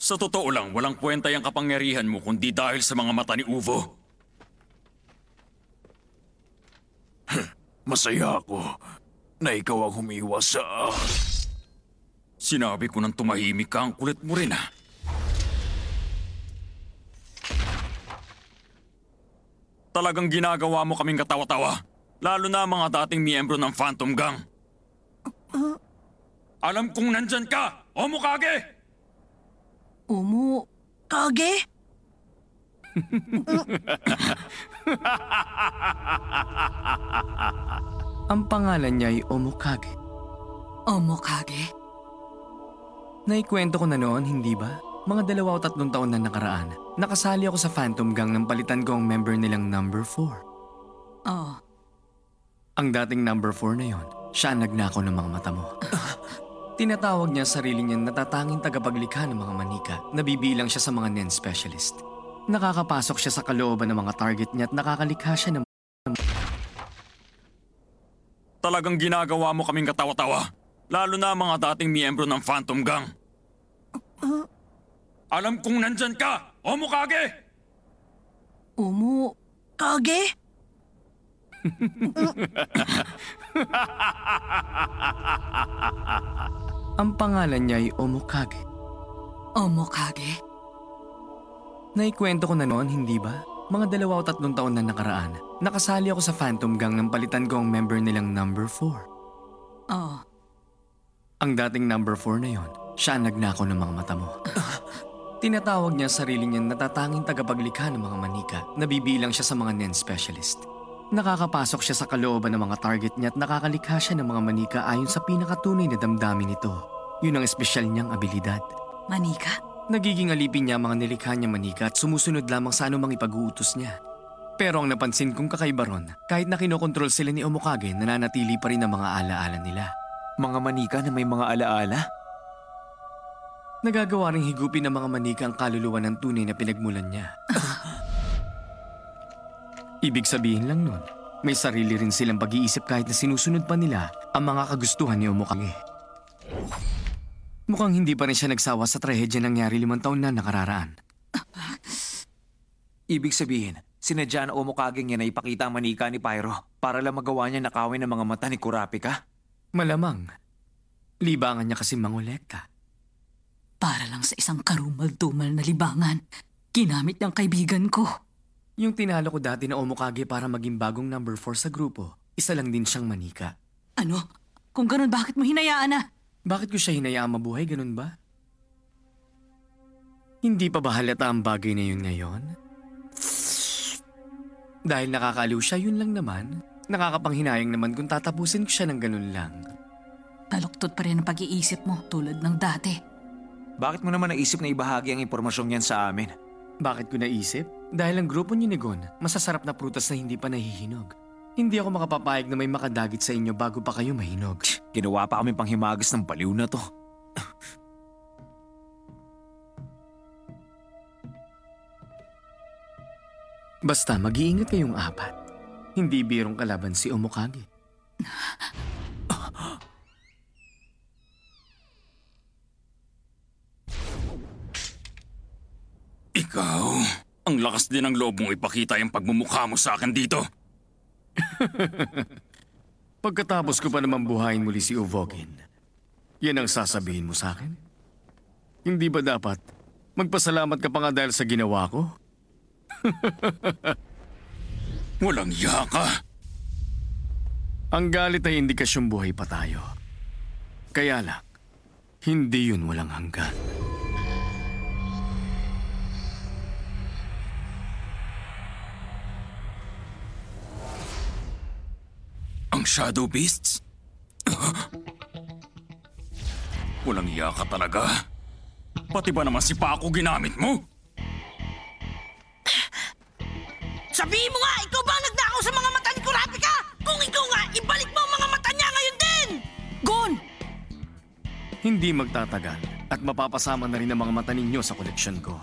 Sa totoo lang, walang kwenta yung kapangyarihan mo kundi dahil sa mga mata ni Uvo. Masaya ako na ikaw ang humiwas sa... Sinabi ko nang tumahimik ka, ang kulit mo rin ah. Talagang ginagawa mo kaming katawa-tawa. Lalo na mga dating miyembro ng Phantom Gang. Alam kong nandyan ka, Omukage! Omo, Kage? Ang pangalan niya ay Omokage. Omokage? Naikwento ko na noon, hindi ba? Mga dalawa o tatlong taon na nakaraan, nakasali ako sa Phantom Gang nang palitan ko ang member nilang number 4. Oo. Ang dating number 4 na yon, siya ang nagnakaw ng mga mata mo. Tinatawag niya sarili niya natatanging tagapaglikha ng mga manika na bibilang siya sa mga NEN specialist. Nakakapasok siya sa kalooban ng mga target niya at nakakalikha siya ng Talagang ginagawa mo kaming katawa-tawa. Lalo na ang mga dating miyembro ng Phantom Gang. Alam kong nandyan ka, Omukage! Omo, Kage? Ang pangalan niya ay Omokage. Omokage? Naikwento ko na noon, hindi ba? Mga dalawa o tatlong taon na nakaraan, nakasali ako sa Phantom Gang nang palitan ko ang member nilang number 4. Oo. Ang dating number 4 na yon, siya ang nagnakaw ng mga mata mo. Tinatawag niya sarili niya natatanging tagapaglikha ng mga manika na bibilang siya sa mga NEN specialist. Nakakapasok siya sa kalooban ng mga target niya at nakakalikha siya ng mga manika ayon sa pinakatunay na damdamin nito. Yun ang espesyal niyang abilidad. Manika? Nagiging alipin niya ang mga nilikha niya manika at sumusunod lamang sa anumang ipag-uutos niya. Pero ang napansin kong kakaiba ron, kahit na kinokontrol sila ni Omokage, nananatili pa rin ang mga alaala nila. Mga manika na may mga alaala? Nagagawa ring higupin ng mga manika ang kaluluwa ng tunay na pinagmulan niya. Ibig sabihin lang nun, may sarili rin silang pag-iisip kahit na sinusunod pa nila ang mga kagustuhan ni Omokage. Mukhang hindi pa rin siya nagsawa sa trahedya nangyari limang taon na nakararaan. Ibig sabihin, sinadya na umukaging niya na ipakita ang manika ni Pyro para lang magawa niya nakawin ang mga mata ni Kurapika? Malamang, libangan niya kasi mangolekta. Para lang sa isang karumal-dumal na libangan. Ginamit ng kaibigan ko. Yung tinalo ko dati na Omokage para maging bagong number 4 sa grupo, isa lang din siyang manika. Ano? Kung ganun, bakit mo hinayaan na? Bakit ko siya hinayaan mabuhay, ganun ba? Hindi pa ba halata ang bagay na yun ngayon? Dahil nakakaliw siya, yun lang naman. Nakakapanghinayang naman kung tatapusin ko siya ng ganun lang. Baluktot pa rin ang pag-iisip mo tulad ng dati. Bakit mo naman naisip na ibahagi ang impormasyong yan sa amin? Bakit ko naisip? Dahil ang grupo niyo ni Gon, masasarap na prutas na hindi pa nahihinog. Hindi ako makapapayag na may makadagit sa inyo bago pa kayo mahinog. Ginawa pa kami panghimagas ng baliw na to. Basta mag-iingat kayong apat. Hindi birong kalaban si Omokage. Ikaw, ang lakas din ng loob mong ipakita yung pagmumukha mo sa akin dito. Pagkatapos ko pa naman buhayin muli si Uvogin, yan ang sasabihin mo sa akin? Hindi ba dapat magpasalamat ka pa nga dahil sa ginawa ko? Walang iya ka. Ang galit ay indikasyong buhay pa tayo. Kaya lang, hindi yun walang hanggan. Ang Shadow Beasts? Walang iya ka talaga. Pati ba naman si Paco ginamit mo? Sabihin mo nga, ikaw Hindi magtatagal. At mapapasama na rin ang mga mata ninyo sa koleksyon ko.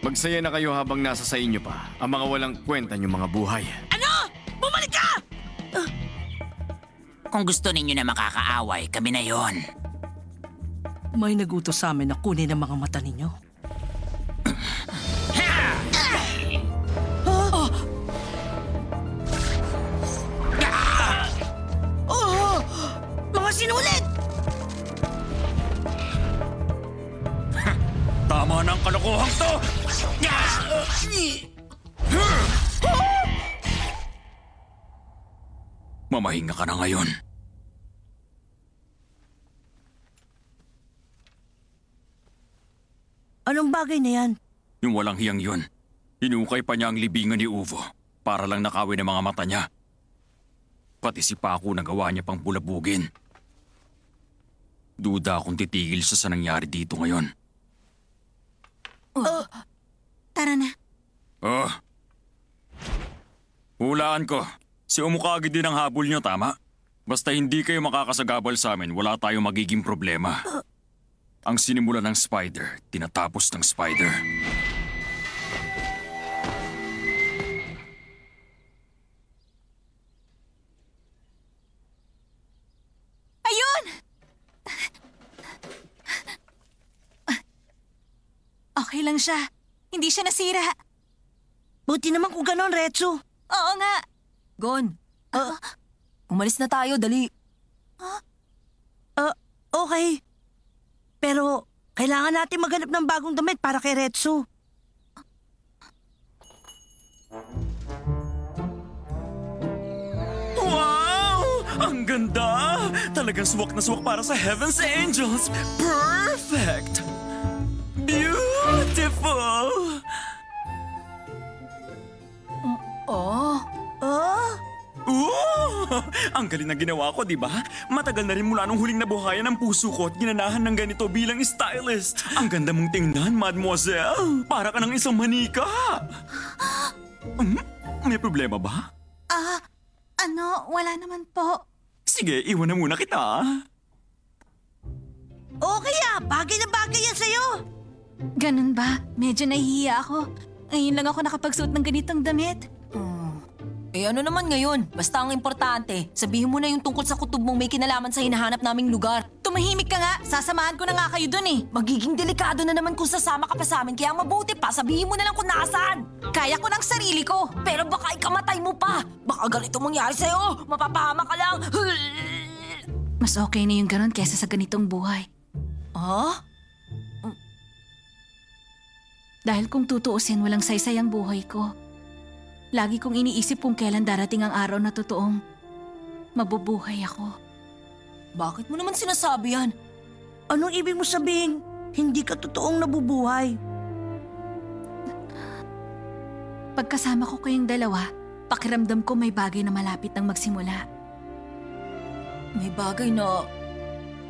Magsaya na kayo habang nasa sa inyo pa ang mga walang kwenta niyong mga buhay. Ano? Bumalik ka! Kung gusto ninyo na makakaaway, kami na yon. May nagutos sa amin na kunin ang mga mata ninyo. Ka na ngayon. Anong bagay na yan? Yung walang hiyang yun. Hinukay pa niya ang libingan ni Uvo para lang nakawin ang mga mata niya. Pati si Paco nagawa niya pang bulabugin. Duda akong titigil siya sa nangyari dito ngayon. Tara na. Oh. Hulaan ko. Si Umukagi din ang habol niyo, tama? Basta hindi kayo makakasagabal sa amin, wala tayong magiging problema. Ang sinimula ng spider, tinatapos ng spider. Ayun! Okay lang siya. Hindi siya nasira. Buti naman kung ganon, Retsu. Oo nga. Gon, umalis na tayo, dali. Ah, okay. Pero kailangan natin maghanap ng bagong damit para kay Retsu. Wow! Ang ganda! Talagang swak na swak para sa Heaven's Angels! Perfect! Beautiful! Oh, Oh, Ooh! Ang galing na ginawa ko, di ba? Matagal na rin mula nung huling nabuhayan ng puso ko at ginanahan ng ganito bilang stylist. Ang ganda mong tingnan, mademoiselle. Para ka ng isang manika. Hmm? May problema ba? Ah, ano, wala naman po. Sige, iwan na muna kita. okay ah. Bagay na bagay yan sa'yo. Ganun ba? Medyo nahihiya ako. Ngayon lang ako nakapagsuot ng ganitong damit. Eh ano naman ngayon? Basta ang importante, sabihin mo na yung tungkol sa kutob mong may kinalaman sa hinahanap naming lugar. Tumahimik ka nga. Sasamahan ko na nga kayo dun eh. Magiging delikado na naman kung sasama ka pa sa amin, kaya mabuti pa, sabihin mo na lang kung nasaan. Kaya ko ng sarili ko. Pero baka ikamatay mo pa. Baka ganito mangyari sa'yo. Mapapahama ka lang. Mas okay na yung ganun kesa sa ganitong buhay. Ha? Dahil kung tutuusin, walang saysay ang buhay ko. Lagi kong iniisip kung kailan darating ang araw na totoong mabubuhay ako. Bakit mo naman sinasabi yan? Anong ibig mo sabihin? Hindi ka totoong nabubuhay. Pagkasama ko kayong dalawa, pakiramdam ko may bagay na malapit nang magsimula. May bagay na...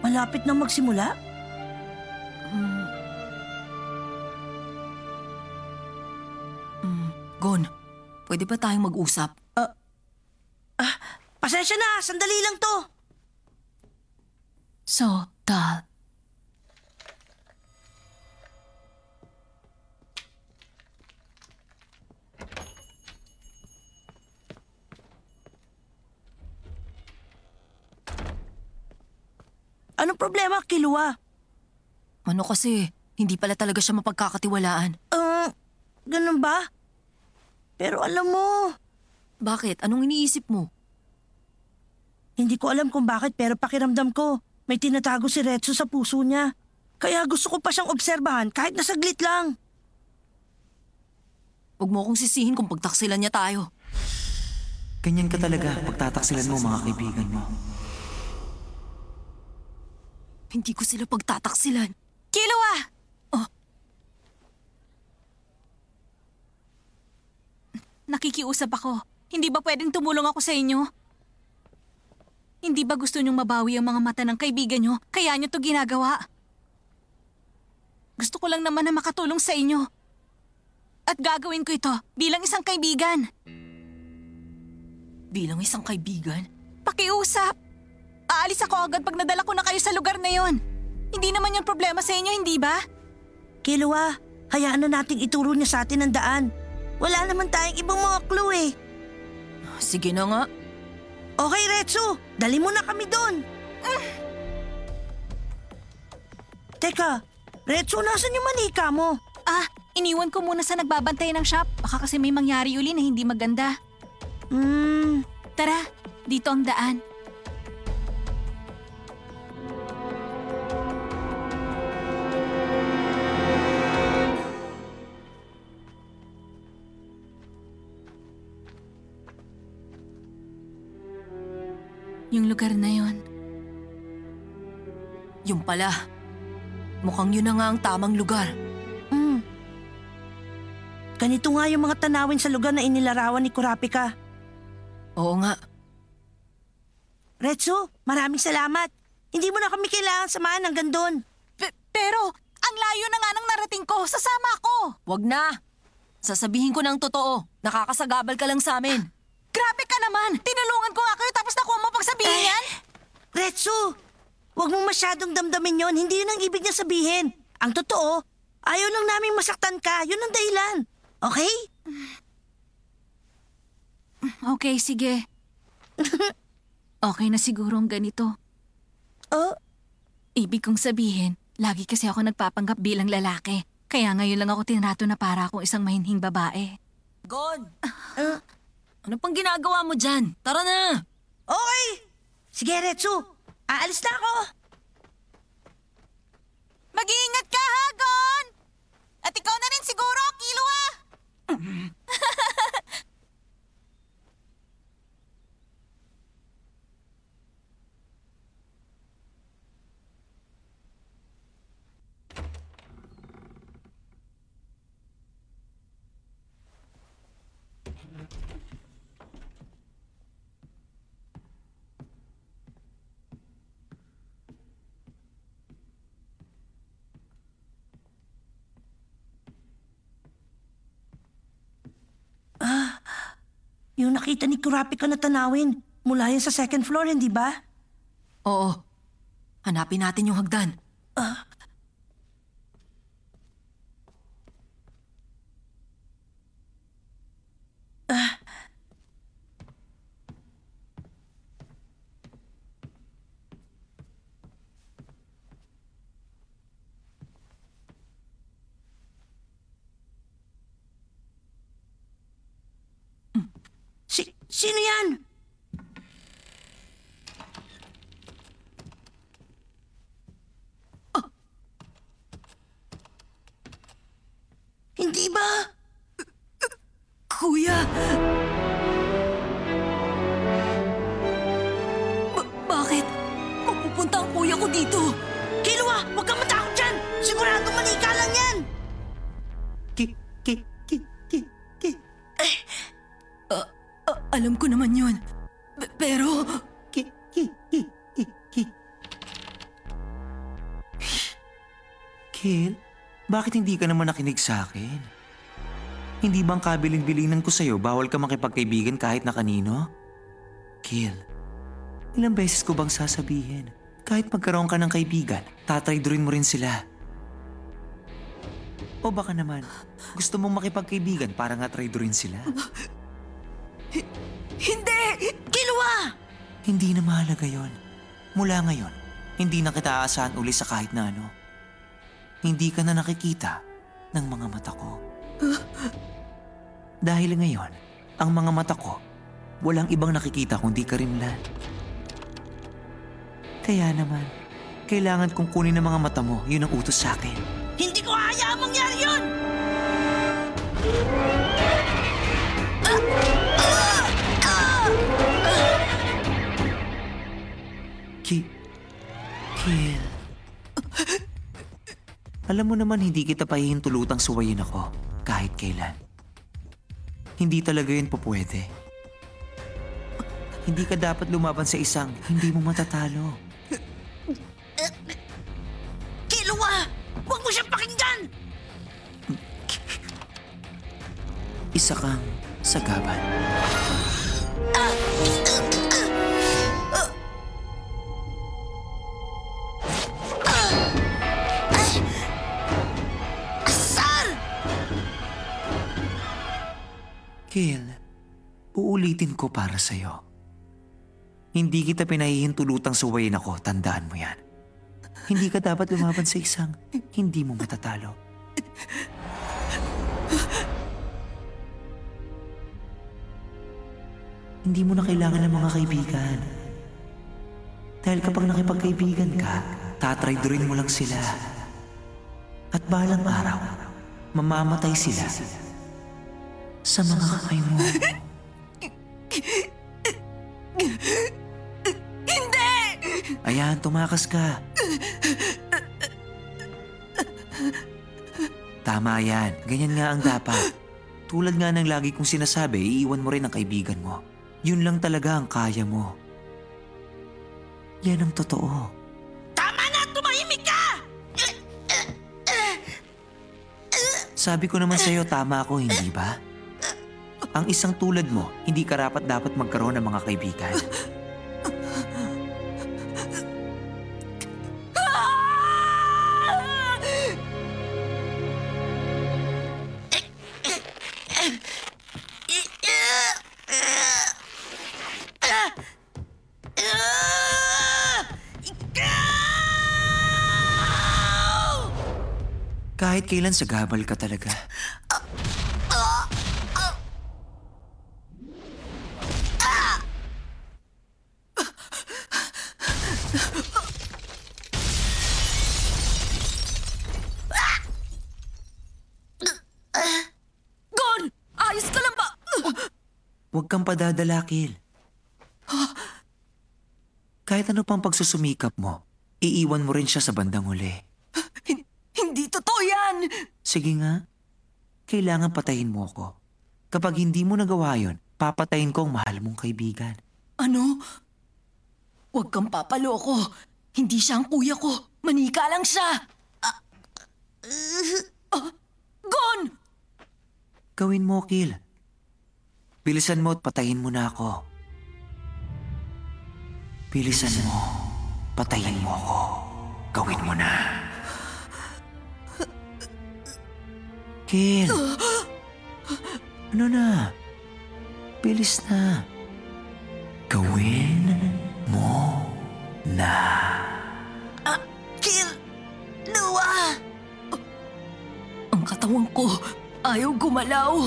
Malapit na magsimula? Mm, mm, Gon, pwede ba tayong mag-usap? Pasensya na, sandali lang to. So, doll. Anong problema, Kilua? Ano kasi, hindi pala talaga siya mapagkakatiwalaan. Um, ganun ba? Pero alam mo, Bakit? Anong iniisip mo? hindi ko alam kung bakit pero pakiramdam ko, may tinatago si Retsu sa puso niya. Kaya gusto ko pa siyang obserbahan kahit na saglit lang. Huwag mo akong sisihin kung pagtaksilan niya tayo. Ganyan ka talaga pagtataksilan mo mga kaibigan mo. Hindi ko sila pagtataksilan. Kilua! Oh. Nakikiusap ako. Hindi ba pwedeng tumulong ako sa inyo? Hindi ba gusto niyong mabawi ang mga mata ng kaibigan niyo? Kaya niyo to ginagawa? Gusto ko lang naman na makatulong sa inyo. At gagawin ko ito bilang isang kaibigan. Bilang isang kaibigan, Pakiusap! Aalis ako agad pag nadala ko na kayo sa lugar na yon. Hindi naman yung problema sa inyo, hindi ba? Kilua, hayaan na nating ituro niya sa atin ang daan. Wala naman tayong ibang mga clue eh. Sige na nga. Okay, Retsu, dali mo na kami doon. Teka, Retsu, nasan yung manika mo? Ah, iniwan ko muna sa nagbabantay ng shop. Baka kasi may mangyari uli na hindi maganda. Hmm, Tara, dito ang daan. Yung lugar na yon. Yung pala. Mukhang yun na nga ang tamang lugar. hmm. Ganito nga yung mga tanawin sa lugar na inilarawan ni Kurapika. Oo nga. Retsu, maraming salamat. Hindi mo na kami kailangan samahan hanggang doon. Pe- pero, ang layo na nga ng narating ko. Sasama ako. Wag na. Sasabihin ko ng totoo. Nakakasagabal ka lang sa amin. Grabe ka naman. Tinulungan ko nga kayo tapos nakuha mo pagsabihin yan. Retsu, huwag mong masyadong damdamin yon. Hindi yun ang ibig niya sabihin. Ang totoo, ayaw lang namin masaktan ka. Yun ang dahilan. Okay? Okay, sige. okay na siguro ang ganito. Oh, Ibig kong sabihin, lagi kasi ako nagpapanggap bilang lalaki. Kaya ngayon lang ako tinrato na para akong isang mahinhing babae. Gon! ano pang ginagawa mo dyan? Tara na! okay. Sige, Retsu. Aalis na ako. Mag-iingat ka, Hagon! At ikaw na rin siguro, Kilua! Yung nakita ni Kurapika na tanawin. Mula yan sa second floor, hindi ba? Oo. Hanapin natin yung hagdan. Si, yan? Hindi ka naman nakinig sa akin? Hindi bang kabiling-bilingan ko sa'yo bawal ka makipagkaibigan kahit na kanino? Kil, ilang beses ko bang sasabihin? Kahit magkaroon ka ng kaibigan, tatraydurin mo rin sila. O baka naman, gusto mong makipagkaibigan para nga traydurin sila? Hindi! Kilua! Hindi na mahalaga yon. Mula ngayon, hindi na kita aasahan uli sa kahit na ano. Hindi ka na nakikita ng mga mata ko. Dahil ngayon, ang mga mata ko, walang ibang nakikita kundi karimlan. Kaya naman, kailangan kong kunin ang mga mata mo, yun ang utos sa akin. Hindi ko hayaan mangyari yun! Ki... Kill. Alam mo naman hindi kita pahihintulutang suwayin ako kahit kailan. Hindi talaga yun po pwede. Hindi ka dapat lumaban sa isang hindi mo matatalo. Kilua! Huwag mo siyang pakinggan! Isa kang sagaban. Ah! Kill, uulitin ko para sa'yo. Hindi kita pinahihintulutang suwayin ako, tandaan mo yan. Hindi ka dapat lumaban sa isang hindi mo matatalo. Hindi mo na kailangan ng mga kaibigan. Dahil kapag nakipagkaibigan ka, tatraydorin mo lang sila. At balang araw, mamamatay sila sa mga kamay mo. Hindi! Ayan, tumakas ka. Tama yan. Ganyan nga ang dapat. Tulad nga ng lagi kong sinasabi, iiwan mo rin ang kaibigan mo. Yun lang talaga ang kaya mo. Yan ang totoo. Tama na! Tumahimik ka! Sabi ko naman sa'yo, tama ako, hindi ba? Ang isang tulad mo, hindi karapat dapat magkaroon ng mga kaibigan. Kahit kailan sa gabal ka talaga. Gon! Ayos ka lang ba? Huwag kang padadalakil. Kahit ano pang pagsusumikap mo, iiwan mo rin siya sa bandang huli. Hindi totoo yan! Sige nga, kailangan patayin mo ako. Kapag hindi mo nagawa yon, papatayin ko ang mahal mong kaibigan. Ano? Huwag kang papaloko. Hindi siya ang kuya ko. Manika lang siya. Ah, ah, Gon! Gawin mo, Kill. Bilisan mo at patayin mo na ako. Bilisan mo. Patayin mo ako. Gawin mo na. Kill. Ano na? Bilis na. Gawin mo na. Kill! Noah! Ang katawan ko ayaw gumalaw.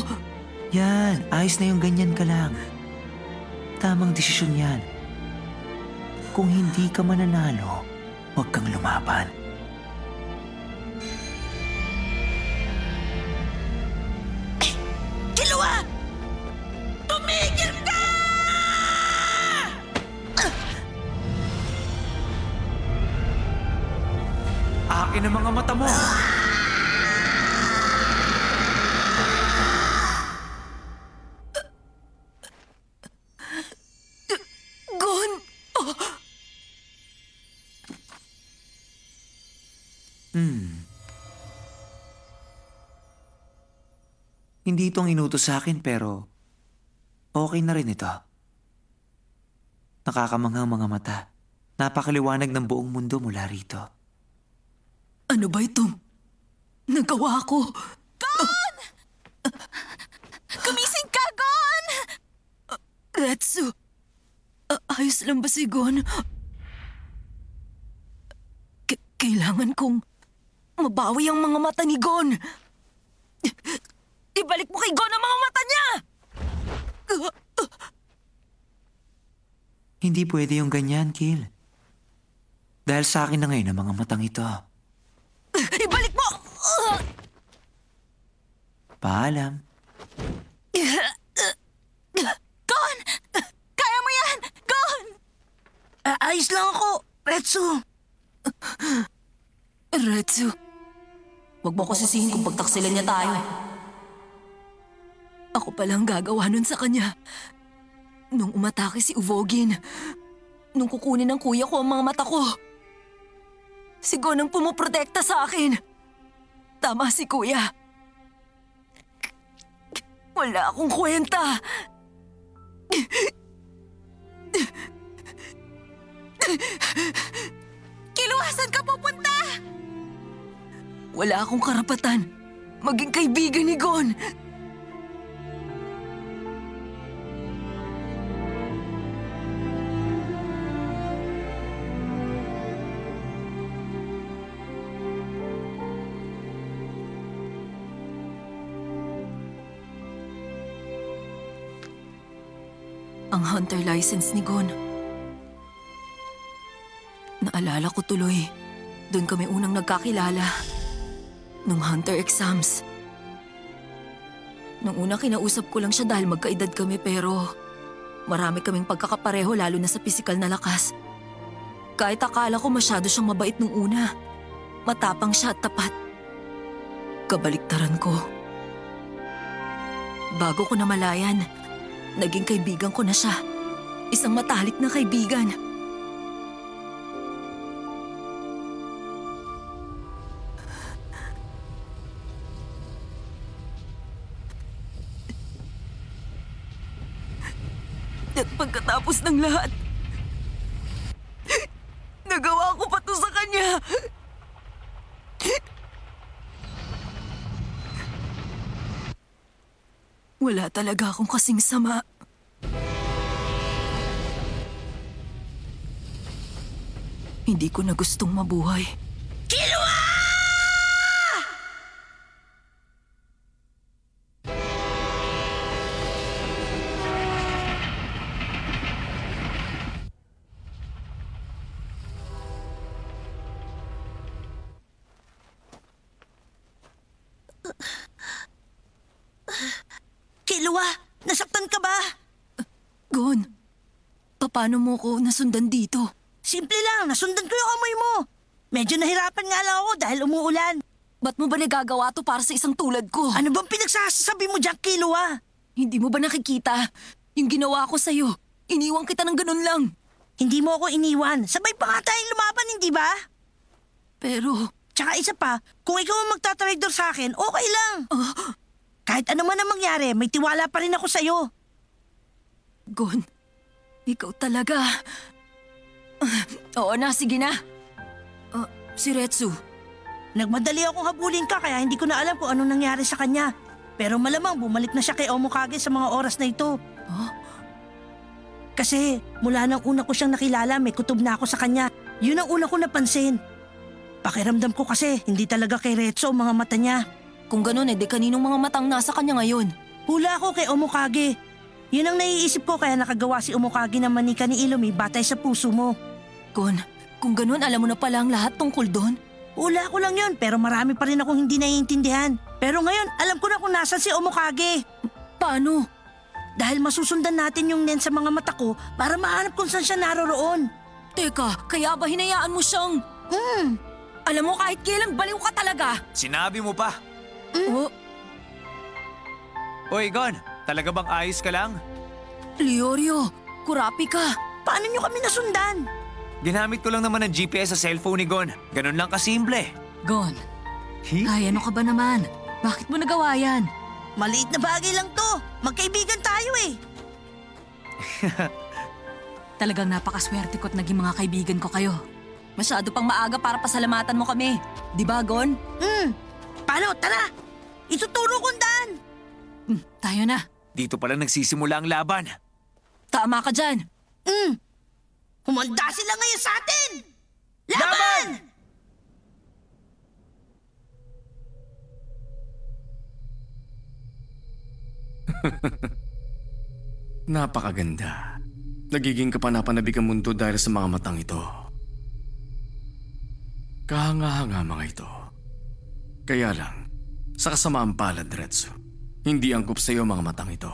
Yan, ayos na yung ganyan ka lang. Tamang desisyon yan. Kung hindi ka mananalo, huwag kang lumaban. Kiluwa! Tumigil ka! Akin ang mga mata mo! Gon! Hindi itong inutos sa akin pero okay na rin ito. Nakakamangha ang mga mata. Napakaliwanag ng buong mundo mula rito. Ano ba itong nagawa ko? Gon! Gumising ka, Gon! Retsu, ayos lang ba si Gon? K- kailangan kong mabawi ang mga mata ni Gon. Ibalik mo kay Gon ang mga mata niya! Hindi pwede yung ganyan, Kill. Dahil sa akin na ngayon ang mga matang ito. Ibalik mo! Paalam. Gon! Kaya mo yan! Gon! Ah, ayos lang ako, Retsu. Retsu, Huwag mo ko sisihin kung pagtaksilan niya tayo. Ako palang gagawa nun sa kanya. Nung umatake si Uvogin, nung kukunin ng kuya ko ang mga mata ko. Si Gon ang pumuprotekta sa akin. Tama si kuya. Wala akong kwenta. Kiluwasan ka pupunta! Wala akong karapatan maging kaibigan ni Gon. Hunter license ni Gon. Naalala ko tuloy, doon kami unang nagkakilala. Nung hunter exams. Nung una kinausap ko lang siya dahil magkaedad kami pero marami kaming pagkakapareho lalo na sa pisikal na lakas. Kahit akala ko masyado siyang mabait nung una. Matapang siya at tapat. Kabaliktaran ko. Bago ko namalayan, naging kaibigan ko na siya. Isang matalik na kaibigan. At pagkatapos ng lahat, nagawa ko pa to sa kanya. Wala talaga akong kasing sama. Hindi ko na gustong mabuhay. Kilua, nasaktan ka ba? Gon, paano mo ko nasundan dito? Simple lang, nasundan ko yung amoy mo. Medyo nahirapan nga lang ako dahil umuulan. Ba't mo ba nagagawa to para sa isang tulad ko? Ano bang pinagsasabi mo dyan, Kilua? Hindi mo ba nakikita? Yung ginawa ko sa'yo, iniwang kita ng ganun lang. Hindi mo ako iniwan. Sabay pa nga tayong lumaban, hindi ba? Pero, Tsaka isa pa, kung ikaw ang magtatraitor sa akin, okay lang. Kahit ano man ang mangyari, may tiwala pa rin ako sa'yo. Gon, ikaw talaga. Ah, Oo na, sige na. Ah, si Retsu, Nagmadali akong habulin ka kaya hindi ko na alam kung anong nangyari sa kanya. Pero malamang bumalik na siya kay Omokage sa mga oras na ito. Kasi mula nang una ko siyang nakilala, may kutob na ako sa kanya. Yun ang una ko napansin. Pakiramdam ko kasi hindi talaga kay Retso ang mga mata niya. kung ganun eh, di kaninong mga matang nasa kanya ngayon? Hula ako kay Omokage. Yun ang naiisip ko kaya nakagawa si Omokage ng manika ni Ilumi batay sa puso mo. Gon, kung ganun alam mo na pala ang lahat tungkol doon? Hula ko lang yun pero marami pa rin akong hindi naiintindihan. Pero ngayon alam ko na kung nasan si Omokage. Paano? Dahil masusundan natin yung nen sa mga mata ko para mahanap kung saan siya naroroon. Teka, kaya ba hinayaan mo siyang... Hmm, Alam mo kahit kailan baliw ka talaga. Sinabi mo pa. Oh, Oy, Gon, talaga bang ayos ka lang? Leorio, kurapi ka. paano nyo kami nasundan? Ginamit ko lang naman ang GPS sa cellphone ni Gon. Ganun lang kasimple. Gon, ay ano ka ba naman? Bakit mo nagawa yan? Maliit na bagay lang to. Magkaibigan tayo eh. Talagang napakaswerte ko at naging mga kaibigan ko kayo. Masyado pang maaga para pasalamatan mo kami. Di ba, Gon? Hmm, paano? Tara! Ituturo kong daan! Hmm, tayo na. Dito pala nagsisimula ang laban. Tama ka dyan. Hmm, humanda sila ngayon sa atin! Laban! Napakaganda. Nagiging kapanapanabik ang mundo dahil sa mga matang ito. Kahanga-hanga mga ito. Kaya lang, sa kasamaang palad, Retsu, hindi angkop sa iyo mga matang ito.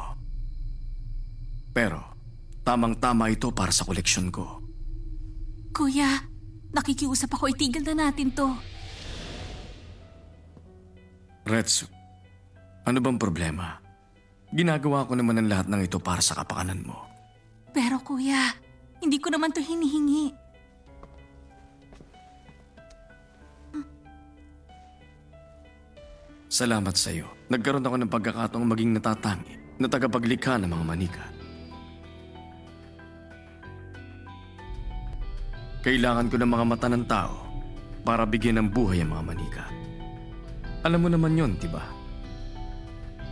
Pero, tamang-tama ito para sa koleksyon ko. Kuya, nakikiusap ako itigil na natin to. Retsu, ano bang problema? Ginagawa ko naman ang lahat ng ito para sa kapakanan mo. Pero kuya, hindi ko naman to hinihingi. Salamat sa iyo. Nagkaroon ako ng pagkakataong maging natatangi na tagapaglikha ng mga manika. Kailangan ko ng mga mata ng tao para bigyan ng buhay ang mga manika. Alam mo naman yon, di ba?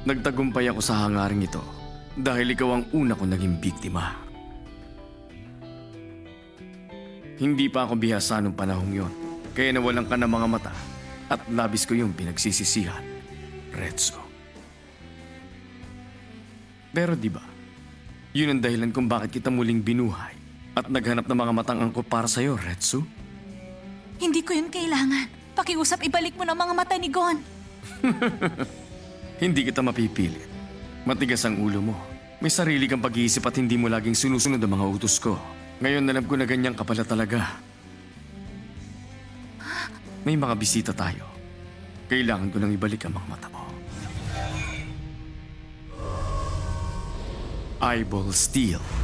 Nagtagumpay ako sa hangaring ito dahil ikaw ang una kong naging biktima. Hindi pa ako bihasa nung panahong yon, kaya nawalan ka ng mga mata at labis ko yung pinagsisisihan, Retso. Pero di ba, Yun ang dahilan kung bakit kita muling binuhay at naghanap ng mga matang angkop para sa'yo, Retsu. Hindi ko yun kailangan. Pakiusap ibalik mo ng mga mata ni Gon. Hindi kita mapipilit. Matigas ang ulo mo. May sarili kang pag-iisip at hindi mo laging sinusunod ang mga utos ko. Ngayon alam ko na ganyan ka pala talaga. May mga bisita tayo. Kailangan ko nang ibalik ang mga mata mo. Eyeball Steel.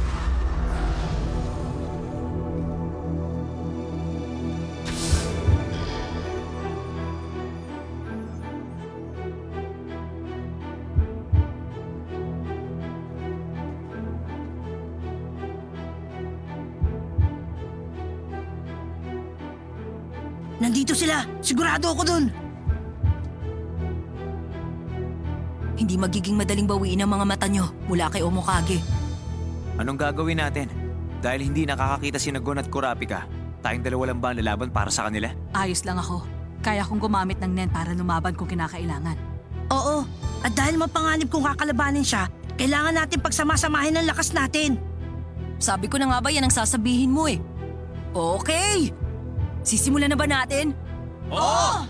Nandito sila. Sigurado ako dun. Hindi magiging madaling bawiin ang mga mata nyo mula kay Omokage. Anong gagawin natin? Dahil hindi nakakakita si Nagon at Kurapika, tayong dalawa lang ba ang lalaban para sa kanila? Ayos lang ako. Kaya kong gumamit ng nen para lumaban kung kinakailangan. Oo. At dahil mapanganib kung kakalabanin siya, kailangan natin pagsamasamahin ng lakas natin. Sabi ko na nga ba yan ang sasabihin mo eh. Okay! Sisimulan na ba natin? Oo!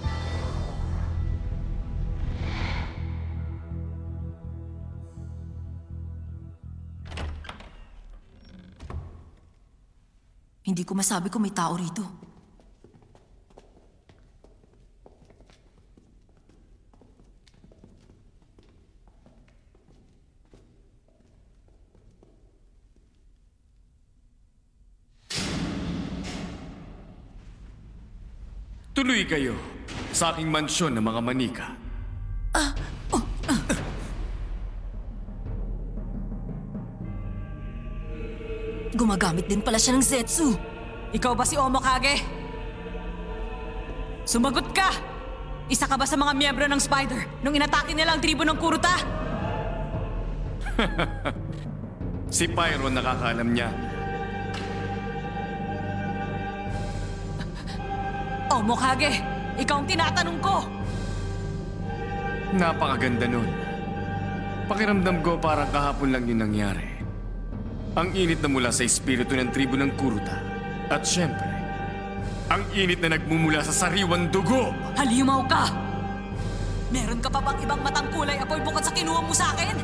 Hindi ko masabi kung may tao rito. Tuloy kayo sa aking mansyon ng mga manika. Gumagamit din pala siya ng Zetsu. Ikaw ba si Omokage? Sumagot ka! Isa ka ba sa mga miyembro ng Spider nung inatake nila ang tribo ng Kuruta? Si Pyro nakakaalam niya. Omokage, ikaw ang tinatanong ko! Napakaganda nun. Pakiramdam ko parang kahapon lang yun nangyari. Ang init na mula sa espiritu ng tribo ng Kuruta. At syempre, ang init na nagmumula sa sariwang dugo. Halimaw ka! Meron ka pa bang ibang matang kulay apoy bukod sa kinuha mo sa akin?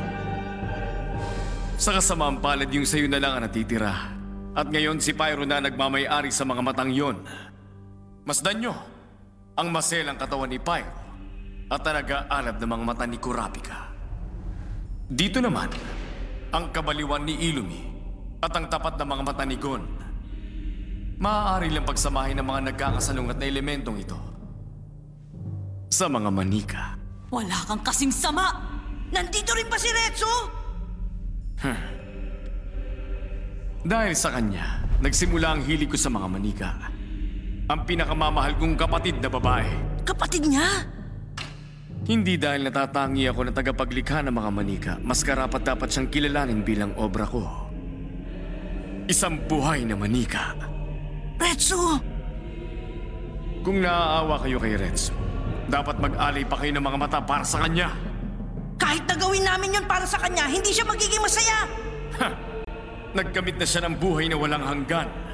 Sa kasamaang palad yung sayo na lang ang natitira. At ngayon si Pyro na nagmamayari sa mga matang yon. Masdan nyo, ang maselang katawan ni Pyro at nag-aalab ng mga mata ni Kurapika. Dito naman, ang kabaliwan ni Ilumi at ang tapat na mga mata ni Gon. Maaari lang pagsamahin ng mga nagkakasalungat na elementong ito sa mga manika. Wala kang kasing sama! Nandito rin ba si Retsu? Dahil sa kanya, nagsimula ang hilig ko sa mga manika. Ang pinakamamahal kong kapatid na babae. Kapatid niya? Hindi dahil natatangi ako na tagapaglikha ng mga manika, mas karapat dapat siyang kilalanin bilang obra ko. Isang buhay na manika. Retsu! Kung naaawa kayo kay Retsu, dapat mag-alay pa kayo ng mga mata para sa kanya. Kahit na gawin namin yon para sa kanya, hindi siya magiging masaya. Nagkamit na siya ng buhay na walang hanggan.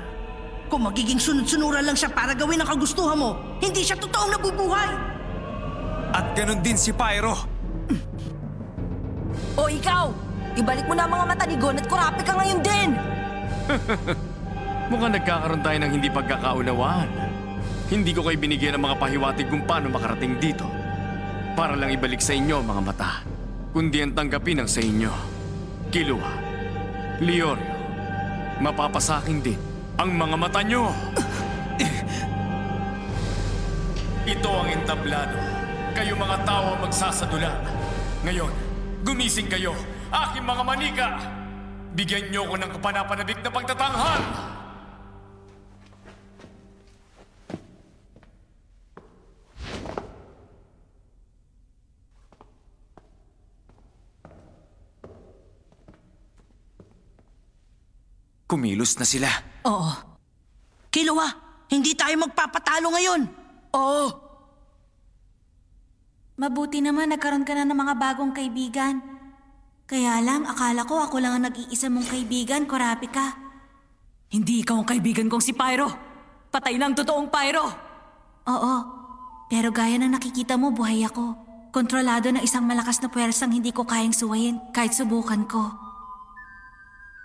Kung magiging sunod-sunuran lang siya para gawin ang kagustuhan mo, hindi siya totoong nabubuhay. At ganun din si Pyro. O ikaw! Ibalik mo na ang mga mata ni Gon at Kurapika ngayon din! Mukhang nagkakaroon tayo ng hindi pagkakaunawaan. Hindi ko kayo binigyan ng mga pahiwatig kung paano makarating dito. Para lang ibalik sa inyo ang mga mata. Kundi ang tanggapin ang sa inyo. Kilua, Leorio, mapapasakin din ang mga mata nyo. Ito ang entablado. Kayo mga tao ang magsasadula. Ngayon, gumising kayo, aking mga manika. Bigyan niyo ko ng kapanapanabik na pagtatanghal. Kumilos na sila. Oo. Kilawa, hindi tayo magpapatalo ngayon. Oo! Mabuti naman nagkaroon ka na ng mga bagong kaibigan. Kaya lang, akala ko ako lang ang nag-iisa mong kaibigan, Kurapika. Hindi ikaw ang kaibigan kong si Pyro. Patay ang totoong Pyro. Oo, pero gaya ng nakikita mo, buhay ako. Kontrolado ng isang malakas na puwersang hindi ko kayang suwayin kahit subukan ko.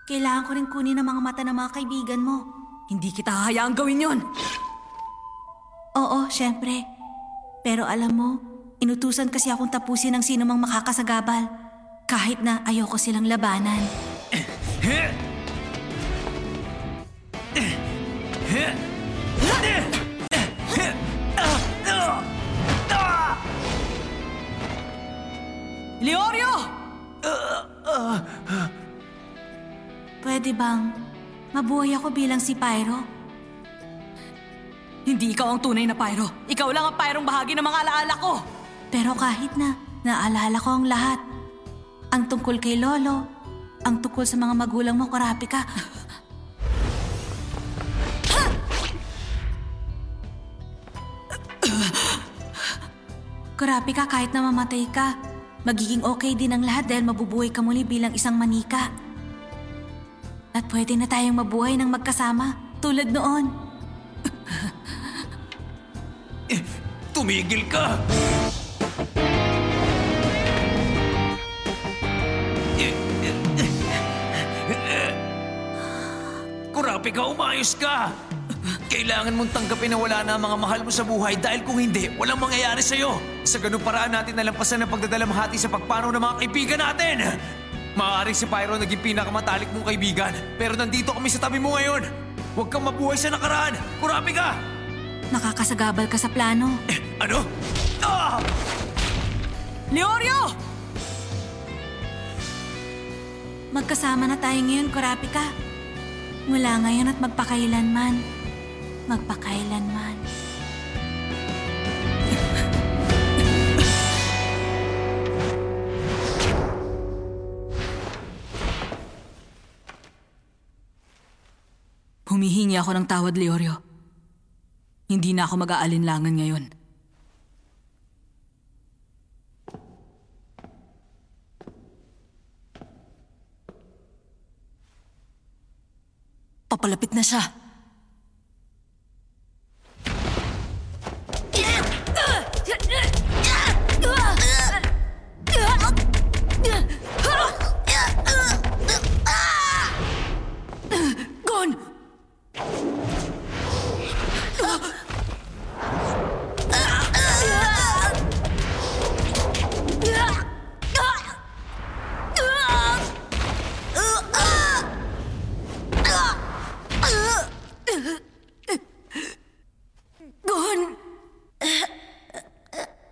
Kailangan ko rin kunin ang mga mata ng mga kaibigan mo. Hindi kita hahayaang gawin yon. Oo, syempre. Pero alam mo, inutusan kasi akong tapusin ng sino mang makakasagabal. Kahit na ayoko silang labanan. Leorio! Pwede bang mabuhay ako bilang si Pyro? Hindi ikaw ang tunay na Pyro. Ikaw lang ang Pyrong bahagi ng mga alaala ko. Pero kahit na, naalala ko ang lahat. Ang tungkol kay Lolo, ang tungkol sa mga magulang mo, Kurapika. Kurapika, kahit na mamatay ka, magiging okay din ang lahat dahil mabubuhay ka muli bilang isang manika. At pwede na tayong mabuhay ng magkasama, tulad noon. Tumigil ka! Kurapi ka, umayos ka! Kailangan mong tanggapin na wala na ang mga mahal mo sa buhay dahil kung hindi, walang mangyayari sa'yo. Sa ganung paraan natin nalampasan ang pagdadalamhati sa pagpanaw ng mga kaibigan natin. Maaaring si Pyro naging pinakamatalik mong kaibigan, pero nandito kami sa tabi mo ngayon. Huwag kang mabuhay sa nakaraan. Kurapi ka! Nakakasagabal ka sa plano. Ano? Ah! Leorio! Magkasama na tayo ngayon, Kurapika. Mula ngayon at magpakailanman. Magpakailanman. Humihingi ako ng tawad, Leorio. Hindi na ako mag-aalinlangan ngayon. Papalapit na siya.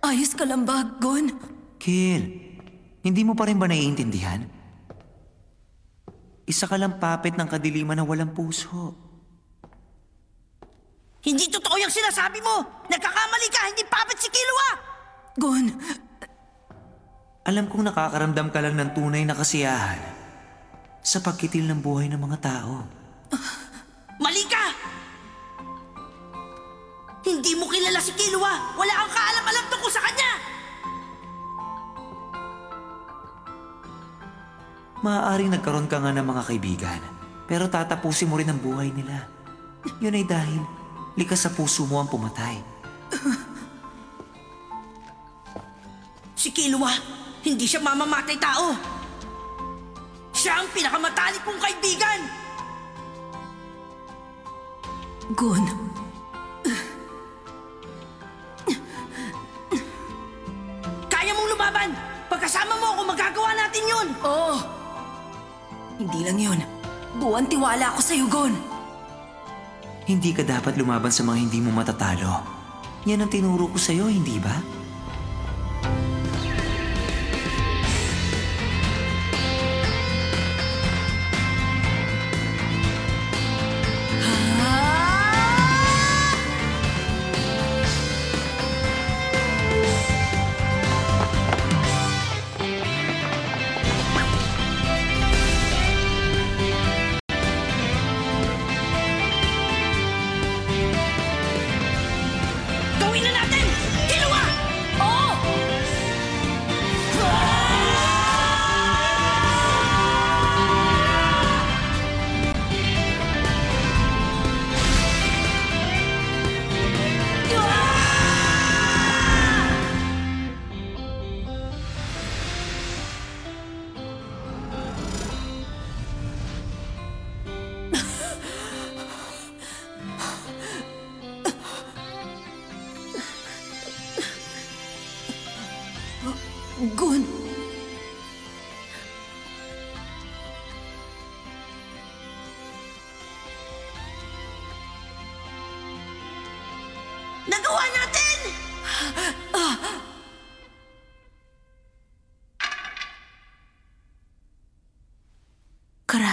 Ayos ka lang ba, Gon? Kill, hindi mo pa rin ba naiintindihan? Isa ka lang papet ng kadiliman na walang puso. Hindi totoo yung sinasabi mo! Nagkakamali ka, hindi papet si Kilua! Gon! Alam kong nakakaramdam ka lang ng tunay na kasiyahan sa pagkitil ng buhay ng mga tao. Mali ka! Hindi mo kilala si Kilua! Wala kang kaalam-alam tungkol sa kanya! Maaaring nagkaroon ka nga ng mga kaibigan, pero tatapusin mo rin ang buhay nila. Yun ay dahil likas sa puso mo ang pumatay. Si Kilua, hindi siya mamamatay tao! Siya ang pinakamatalik kong kaibigan! Gon! Kaya mong lumaban! Pagkasama mo ako, magagawa natin yun! Oo! Hindi lang yun. Buwan tiwala ako sa'yo, Gon. Hindi ka dapat lumaban sa mga hindi mo matatalo. Yan ang tinuro ko sa'yo, hindi ba?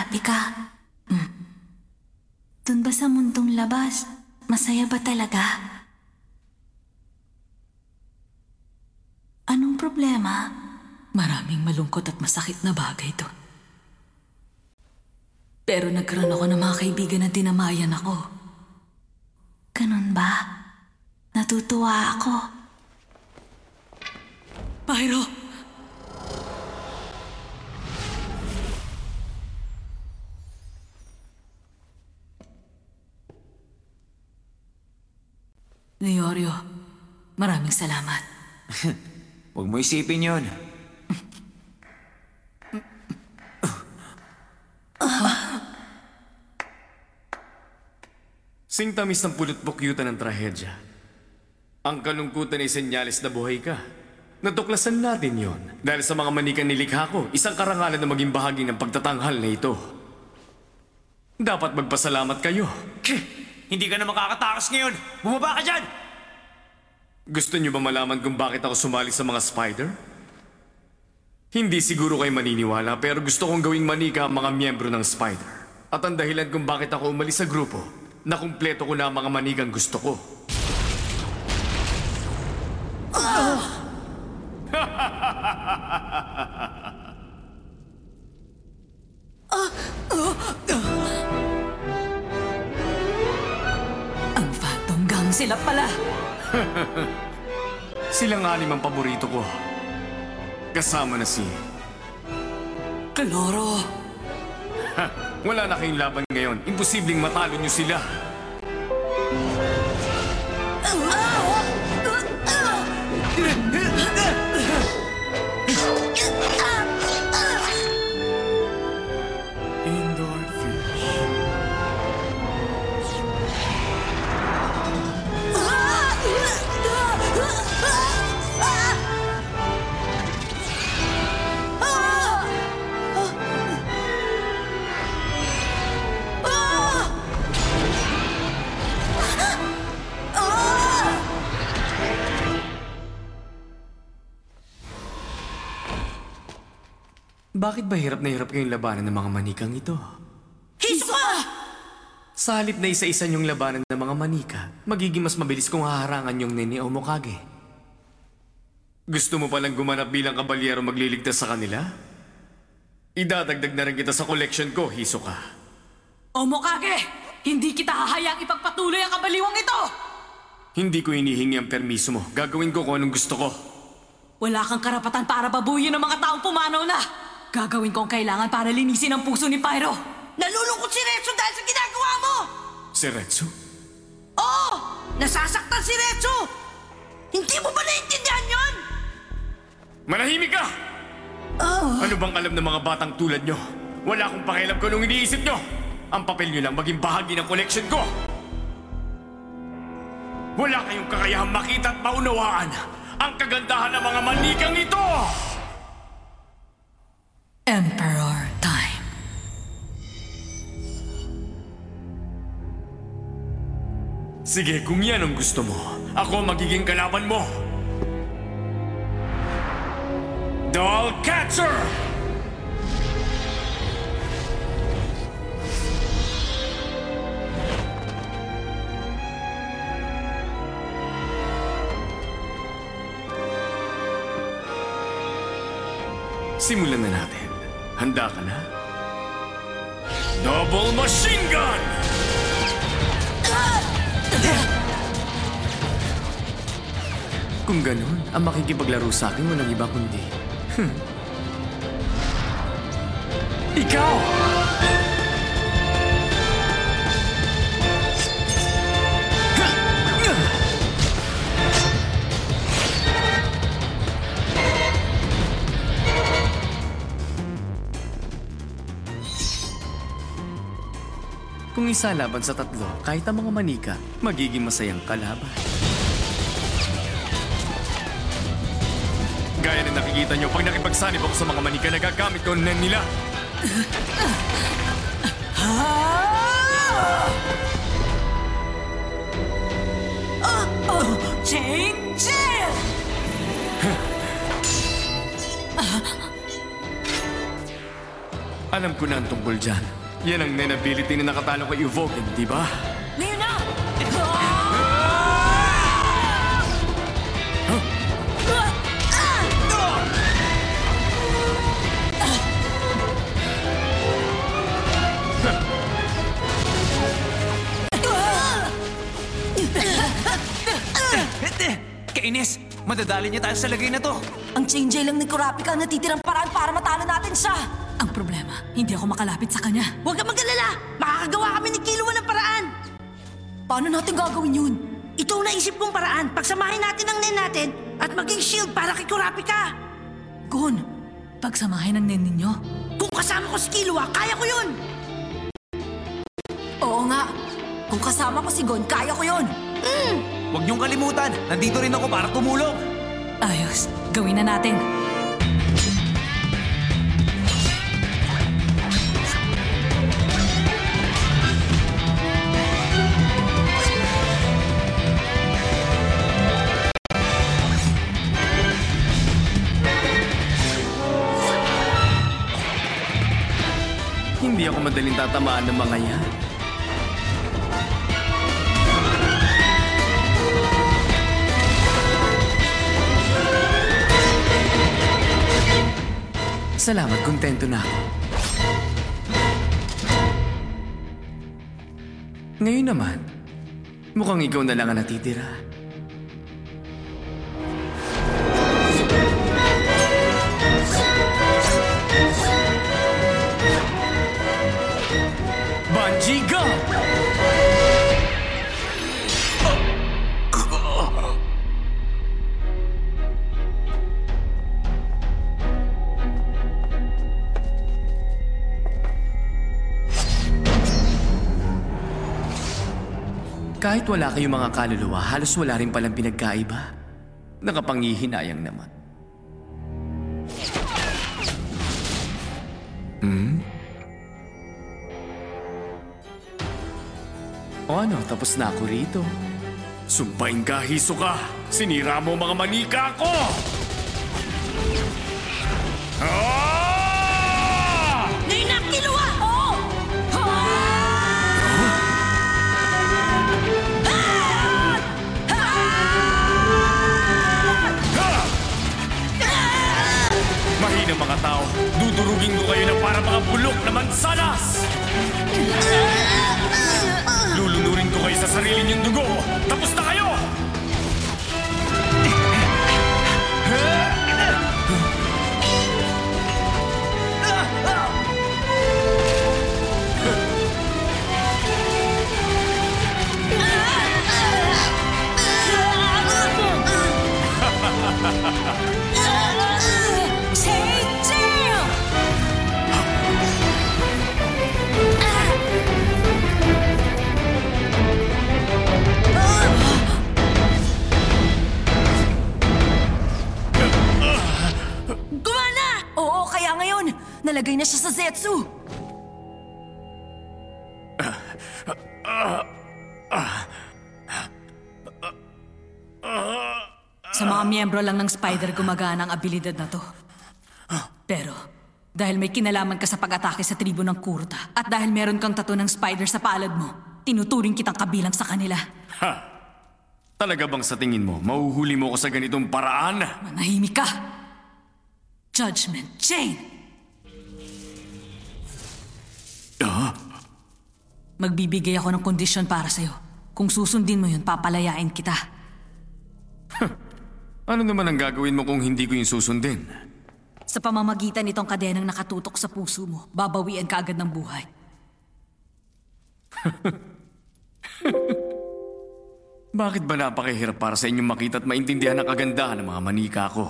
Grabe ka. Hmm. Doon ba sa mundong labas? Masaya ba talaga? Anong problema? Maraming malungkot at masakit na bagay doon. Pero nagkaroon ako ng mga kaibigan na dinamayan ako. Ganun ba? Natutuwa ako. Pyro! Leorio, maraming salamat. Huwag mo isipin yon. Singtamis ng pulot bukyutan ng trahedya. Ang kalungkutan ay senyalis na buhay ka. Natuklasan natin yon dahil sa mga manikang nilikha ko, isang karangalan na maging bahagi ng pagtatanghal na ito. Dapat magpasalamat kayo. Hindi ka na makakatakas ngayon! Bumaba ka dyan! Gusto niyo ba malaman kung bakit ako sumali sa mga spider? Hindi siguro kayo maniniwala pero gusto kong gawing manika ang mga miyembro ng spider. At ang dahilan kung bakit ako umalis sa grupo, na kumpleto ko na ang mga manigang gusto ko. Ang sila pala! Sila nga anim ang paborito ko. Kasama na si... Kloro! Wala na kayong laban ngayon. Imposibleng matalo niyo sila. Bakit ba hirap na hirap kayong labanan ng mga manikang ito? Hisoka! Sa halip na isa-isa niyong labanan ng mga manika, magiging mas mabilis kung haharangan yung Nene Omokage. Gusto mo palang gumanap bilang kabalyero magliligtas sa kanila? Idadagdag na rin kita sa collection ko, Hisoka. Omokage! Hindi kita hahayang ipagpatuloy ang kabaliwang ito! Hindi ko hinihingi ang permiso mo. Gagawin ko kung anong gusto ko. Wala kang karapatan para babuyin ng mga taong pumanaw na! Gagawin ko ang kailangan para linisin ang puso ni Pyro! Nalulungkot si Retsu dahil sa ginagawa mo! Si Retsu? Oo! Nasasaktan si Retsu! Hindi mo ba naiintindihan yon? Manahimik ka! Ano bang alam ng mga batang tulad nyo? Wala akong pakialam kung anong iniisip nyo. Ang papel nyo lang maging bahagi ng collection ko. Wala kayong kakayahang makita at maunawaan ang kagandahan ng mga manikang ito! Emperor time. Sige, kung yan ang gusto mo, ako magiging kalaban mo. Doll Catcher! Simulan na natin. Handa ka na? Double Machine Gun! Kung ganun, ang makikipaglaro sa akin walang iba kundi... Hmm. Ikaw! Kung isa laban sa tatlo, kahit ang mga manika, magiging masayang kalaban. Gaya na nakikita nyo, pag nakipagsanib ako sa mga manika, nagagamit ko na nila. Chain Chill! Alam ko na ang tungkol dyan. Yan ang nenability na nakatalo kay Evoken, di ba? Ngayon na! Kainis! Madadali niya tayo sa lagay na to! Ang Chain Jail lang ni Kurapika ang natitirang paraan para matalo natin siya! Hindi ako makalapit sa kanya. Huwag kang mag-alala! Makakagawa kami ni Killua ng paraan! Paano natin gagawin yun? Ito ang naisip kong paraan. Pagsamahin natin ang nen natin at maging shield para kay Kurapika. Gon, pagsamahin ang nen ninyo. Kung kasama ko si Killua, kaya ko yun! Oo nga. Kung kasama ko si Gon, kaya ko yun. Huwag niyong kalimutan! Nandito rin ako para tumulong! Ayos, gawin na natin. Madaling tatamaan ng mga yan. Salamat, kontento na ako. Ngayon naman, mukhang ikaw na lang ang natitira. Kahit wala kayong mga kaluluwa, halos wala rin palang pinagkaiba. Nakapangihinayang naman. Hmm? O ano, tapos na ako rito. Sumpain ka, hiso ka! Sinira mo mga manika ko! Ah! Mahinang mga tao, dudurugin ko kayo na para mga bulok na mansanas! Lulunurin ko kayo sa sarili niyong dugo! Tapos na kayo! Chain na siya sa mga miyembro lang ng Spider gumagana ang abilidad na to. Pero, dahil may kinalaman ka sa pag-atake sa tribo ng Kurta at dahil meron kang tato ng Spider sa palad mo, tinuturing kitang kabilang sa kanila. Ha! Talaga bang sa tingin mo, mahuhuli mo ko sa ganitong paraan? Manahimik ka! Judgment Chain! Ah? Magbibigay ako ng kondisyon para sa'yo. Kung susundin mo yun, papalayain kita. Ano naman ang gagawin mo kung hindi ko yung susundin? Sa pamamagitan nitong kadenang nakatutok sa puso mo, babawian ka agad ng buhay. Bakit ba napakahirap para sa inyong makita at maintindihan ang kagandahan ng mga manika ko?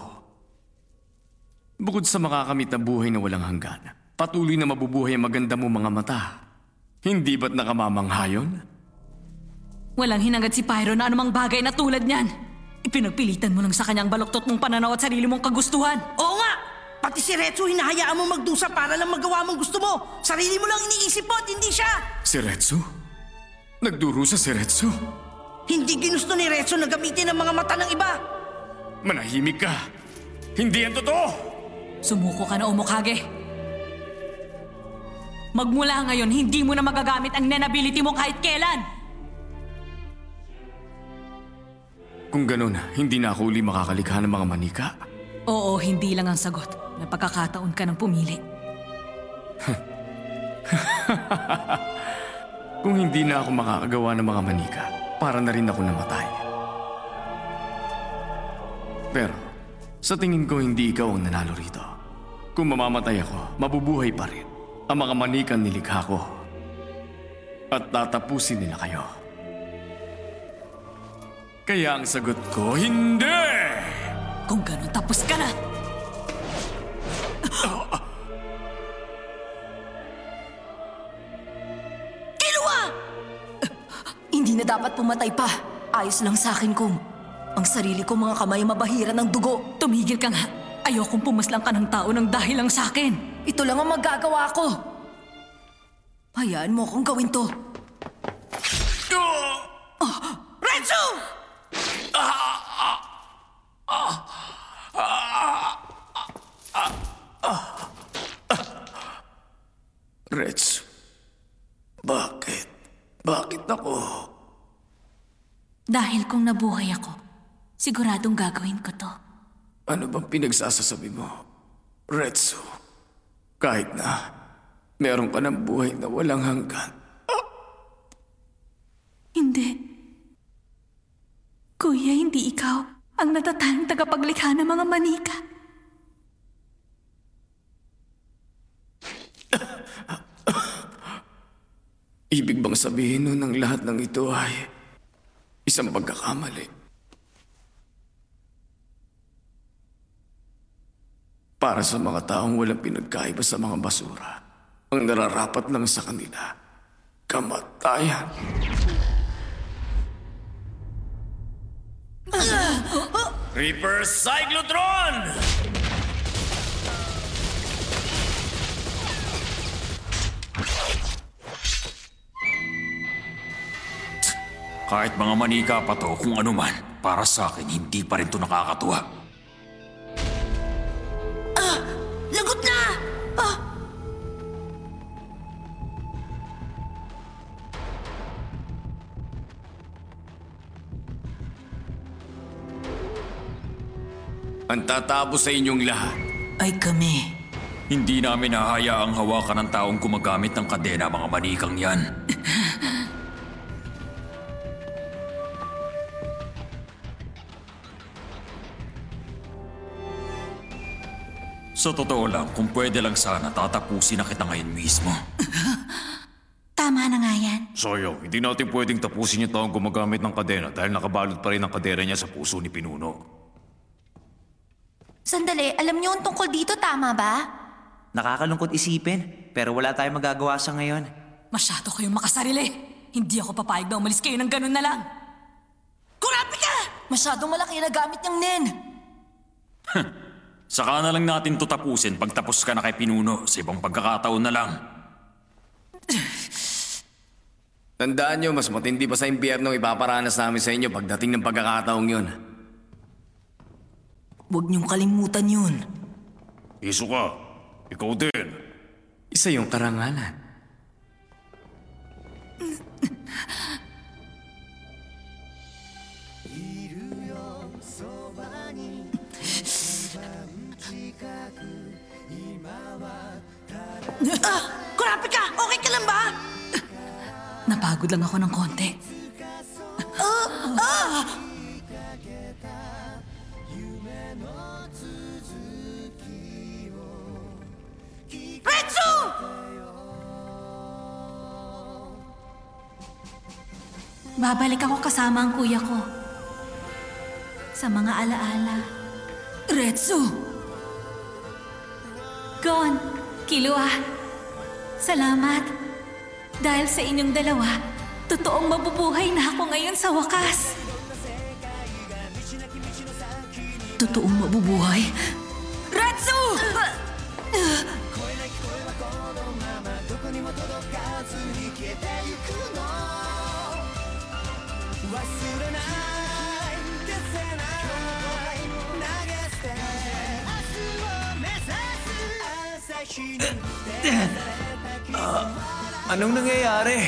Bukod sa makakamit na buhay na walang hanggan, patuloy na mabubuhay ang maganda mo mga mata. Hindi ba't nakamamangha yun? Walang hinangad si Pyro na anumang bagay na tulad niyan. Ipinagpilitan mo lang sa kanyang baloktot mong pananaw at sarili mong kagustuhan. Oo nga! Pati si Retsu hinahayaan mo magdusa para lang magawa mong gusto mo. Sarili mo lang iniisip mo at hindi siya. Si Retsu? Nagdurusa si Retsu? Hindi ginusto ni Retsu na gamitin ang mga mata ng iba. Manahimik ka! Hindi yan totoo! Sumuko ka na, Omokage. Magmula ngayon, hindi mo na magagamit ang nenability mo kahit kailan. Kung ganun, hindi na ako uli makakalikha ng mga manika. Oo, hindi lang ang sagot. May pagkakataon ka ng pumili. Kung hindi na ako makakagawa ng mga manika, para na rin ako namatay. Pero, sa tingin ko hindi ikaw ang nanalo rito. Kung mamamatay ako, mabubuhay pa rin ang mga manikan nilikha ko. At tatapusin nila kayo. Kaya ang sagot ko, hindi! Kung ganun, tapos ka na! Kinuha! Hindi na dapat pumatay pa. Ayos lang sa akin kung ang sarili ko mga kamay mabahira ng dugo. Tumigil ka nga. Ayokong pumaslang ka ng tao ng dahil lang sa akin. Ito lang ang magagawa ko. Hayaan mo akong gawin to. Retsu! Reds, bakit? Bakit ako? Dahil kung nabuhay ako, siguradong gagawin ko to. Ano bang pinagsasasabi mo? Retsu, kahit na meron ka ng buhay na walang hanggan, Hindi. Kuya, hindi ikaw ang natatanging tagapaglikha ng mga manika. ibig bang sabihin nun ng lahat ng ito ay isang pagkakamali? Para sa mga taong walang pinagkaiba sa mga basura, ang nararapat lang sa kanila, kamatayan. Reaper Cyclotron! Kahit mga manika pa to kung ano man, para sa akin hindi pa rin to nakakatuwa. Lagot na! Ah! Ang tatapos sa inyong lahat, Ay kami. hindi namin nahayaang hawakan ng taong gumagamit ng kadena mga manikang yan. Sa totoo lang, kung pwede lang sana, tatapusin na kita ngayon mismo. Tama na nga yan. Sayang, hindi natin pwedeng tapusin yung taong gumagamit ng kadena dahil nakabalot pa rin ang kadena niya sa puso ni Pinuno. Sandali, alam niyo ang tungkol dito, tama ba? Nakakalungkot isipin, pero wala tayong magagawa sa ngayon. Masyado kayong makasarili. Hindi ako papayag na umalis kayo ng ganun na lang. Kurapi ka! Masyadong malaki na gamit niyang nen. Saka na lang natin to tapusin pagtapos ka na kay Pinuno sa ibang pagkakataon na lang. Tandaan nyo, mas matindi pa sa impyerno ang ipaparanas namin sa inyo pagdating ng pagkakataong yun. Huwag niyong kalimutan yun. Iso ka, ikaw din. Isa yung karangalan. Ah! Ka! Okay ka lang ba? Napagod lang ako ng konti. Retsu! Babalik ako kasama ang kuya ko. Sa mga alaala. Retsu! Gon, Kilua, salamat. Dahil sa inyong dalawa, totoong mabubuhay na ako ngayon sa wakas. totoong mabubuhay? Retsu! Anong nangyayari?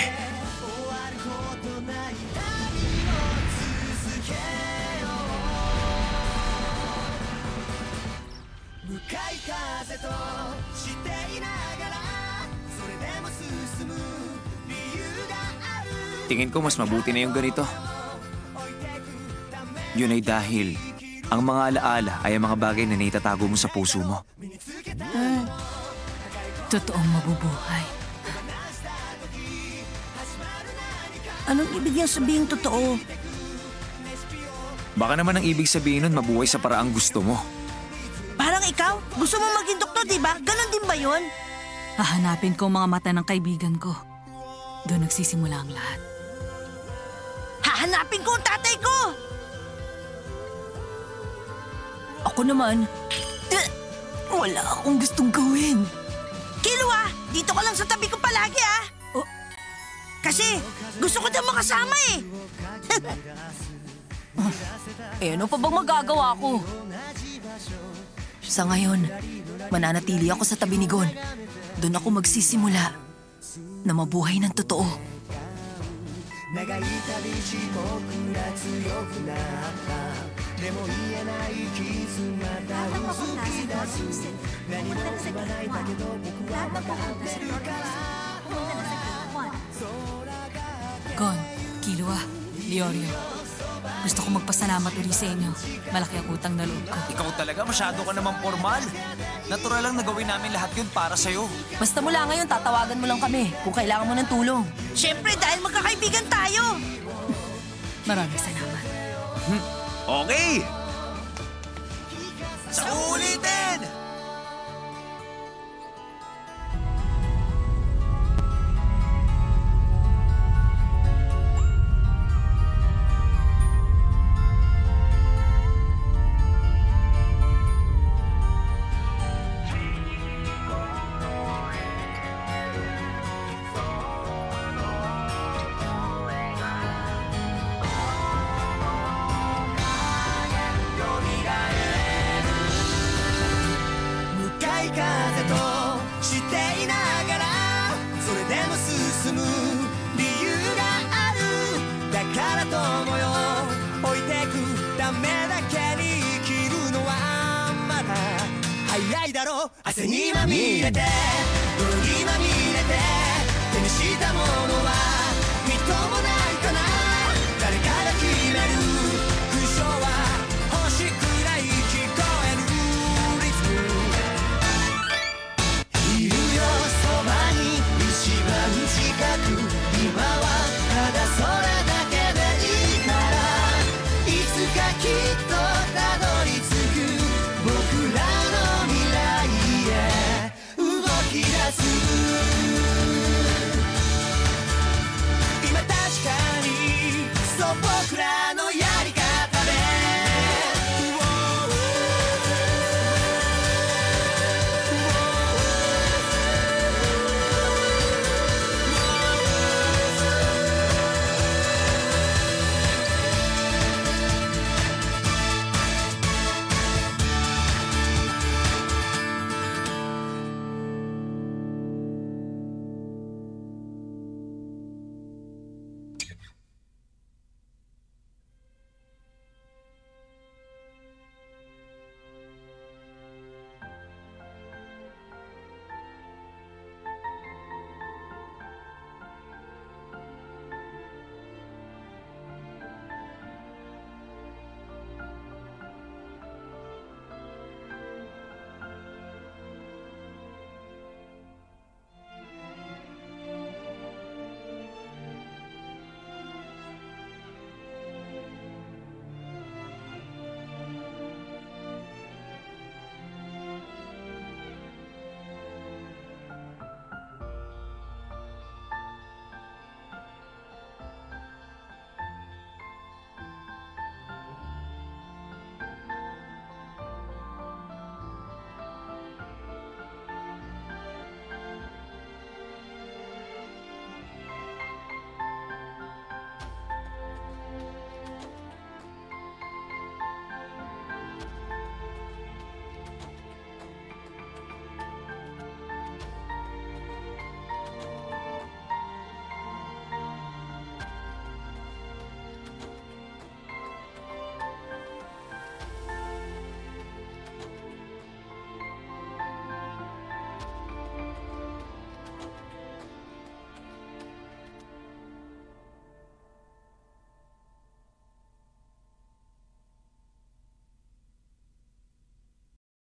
Tingin ko mas mabuti na yung ganito. Yun ay dahil ang mga alaala ay ang mga bagay na naitatago mo sa puso mo. Totoong mabubuhay. Anong ibig niyang sabihin totoo? Baka naman ang ibig sabihin nun mabuhay sa paraang gusto mo. Parang ikaw, gusto mo maging doktor, di ba? Ganon din ba yun? Hahanapin ko mga mata ng kaibigan ko. Doon nagsisimula ang lahat. Hahanapin ko ang tatay ko! Ako naman, eh, wala akong gustong gawin. Kilwa, dito ka lang sa tabi ko palagi ah! Oh. Kasi gusto ko daw makasama eh. Eh ano pa bang magagawa ko? Sa ngayon, mananatili ako sa tabi ni Gon. Doon ako magsisimula na mabuhay ng totoo. Gon, Kilua, Leorio. Gusto ko magpasalamat uli sa inyo. Malaki ang utang na loob ko. Ikaw talaga masyado ka naman formal. Natural lang na gawin namin lahat yun para sa'yo. Basta mula ngayon, tatawagan mo lang kami kung kailangan mo ng tulong. Siyempre dahil magkakaibigan tayo. Maraming salamat. Okay! Sa ulitin! していながらそれでも進む理由があるだから友よ置いてくためだけに生きるのはまだ早いだろう汗にまみれて泥にまみれて手にしたものは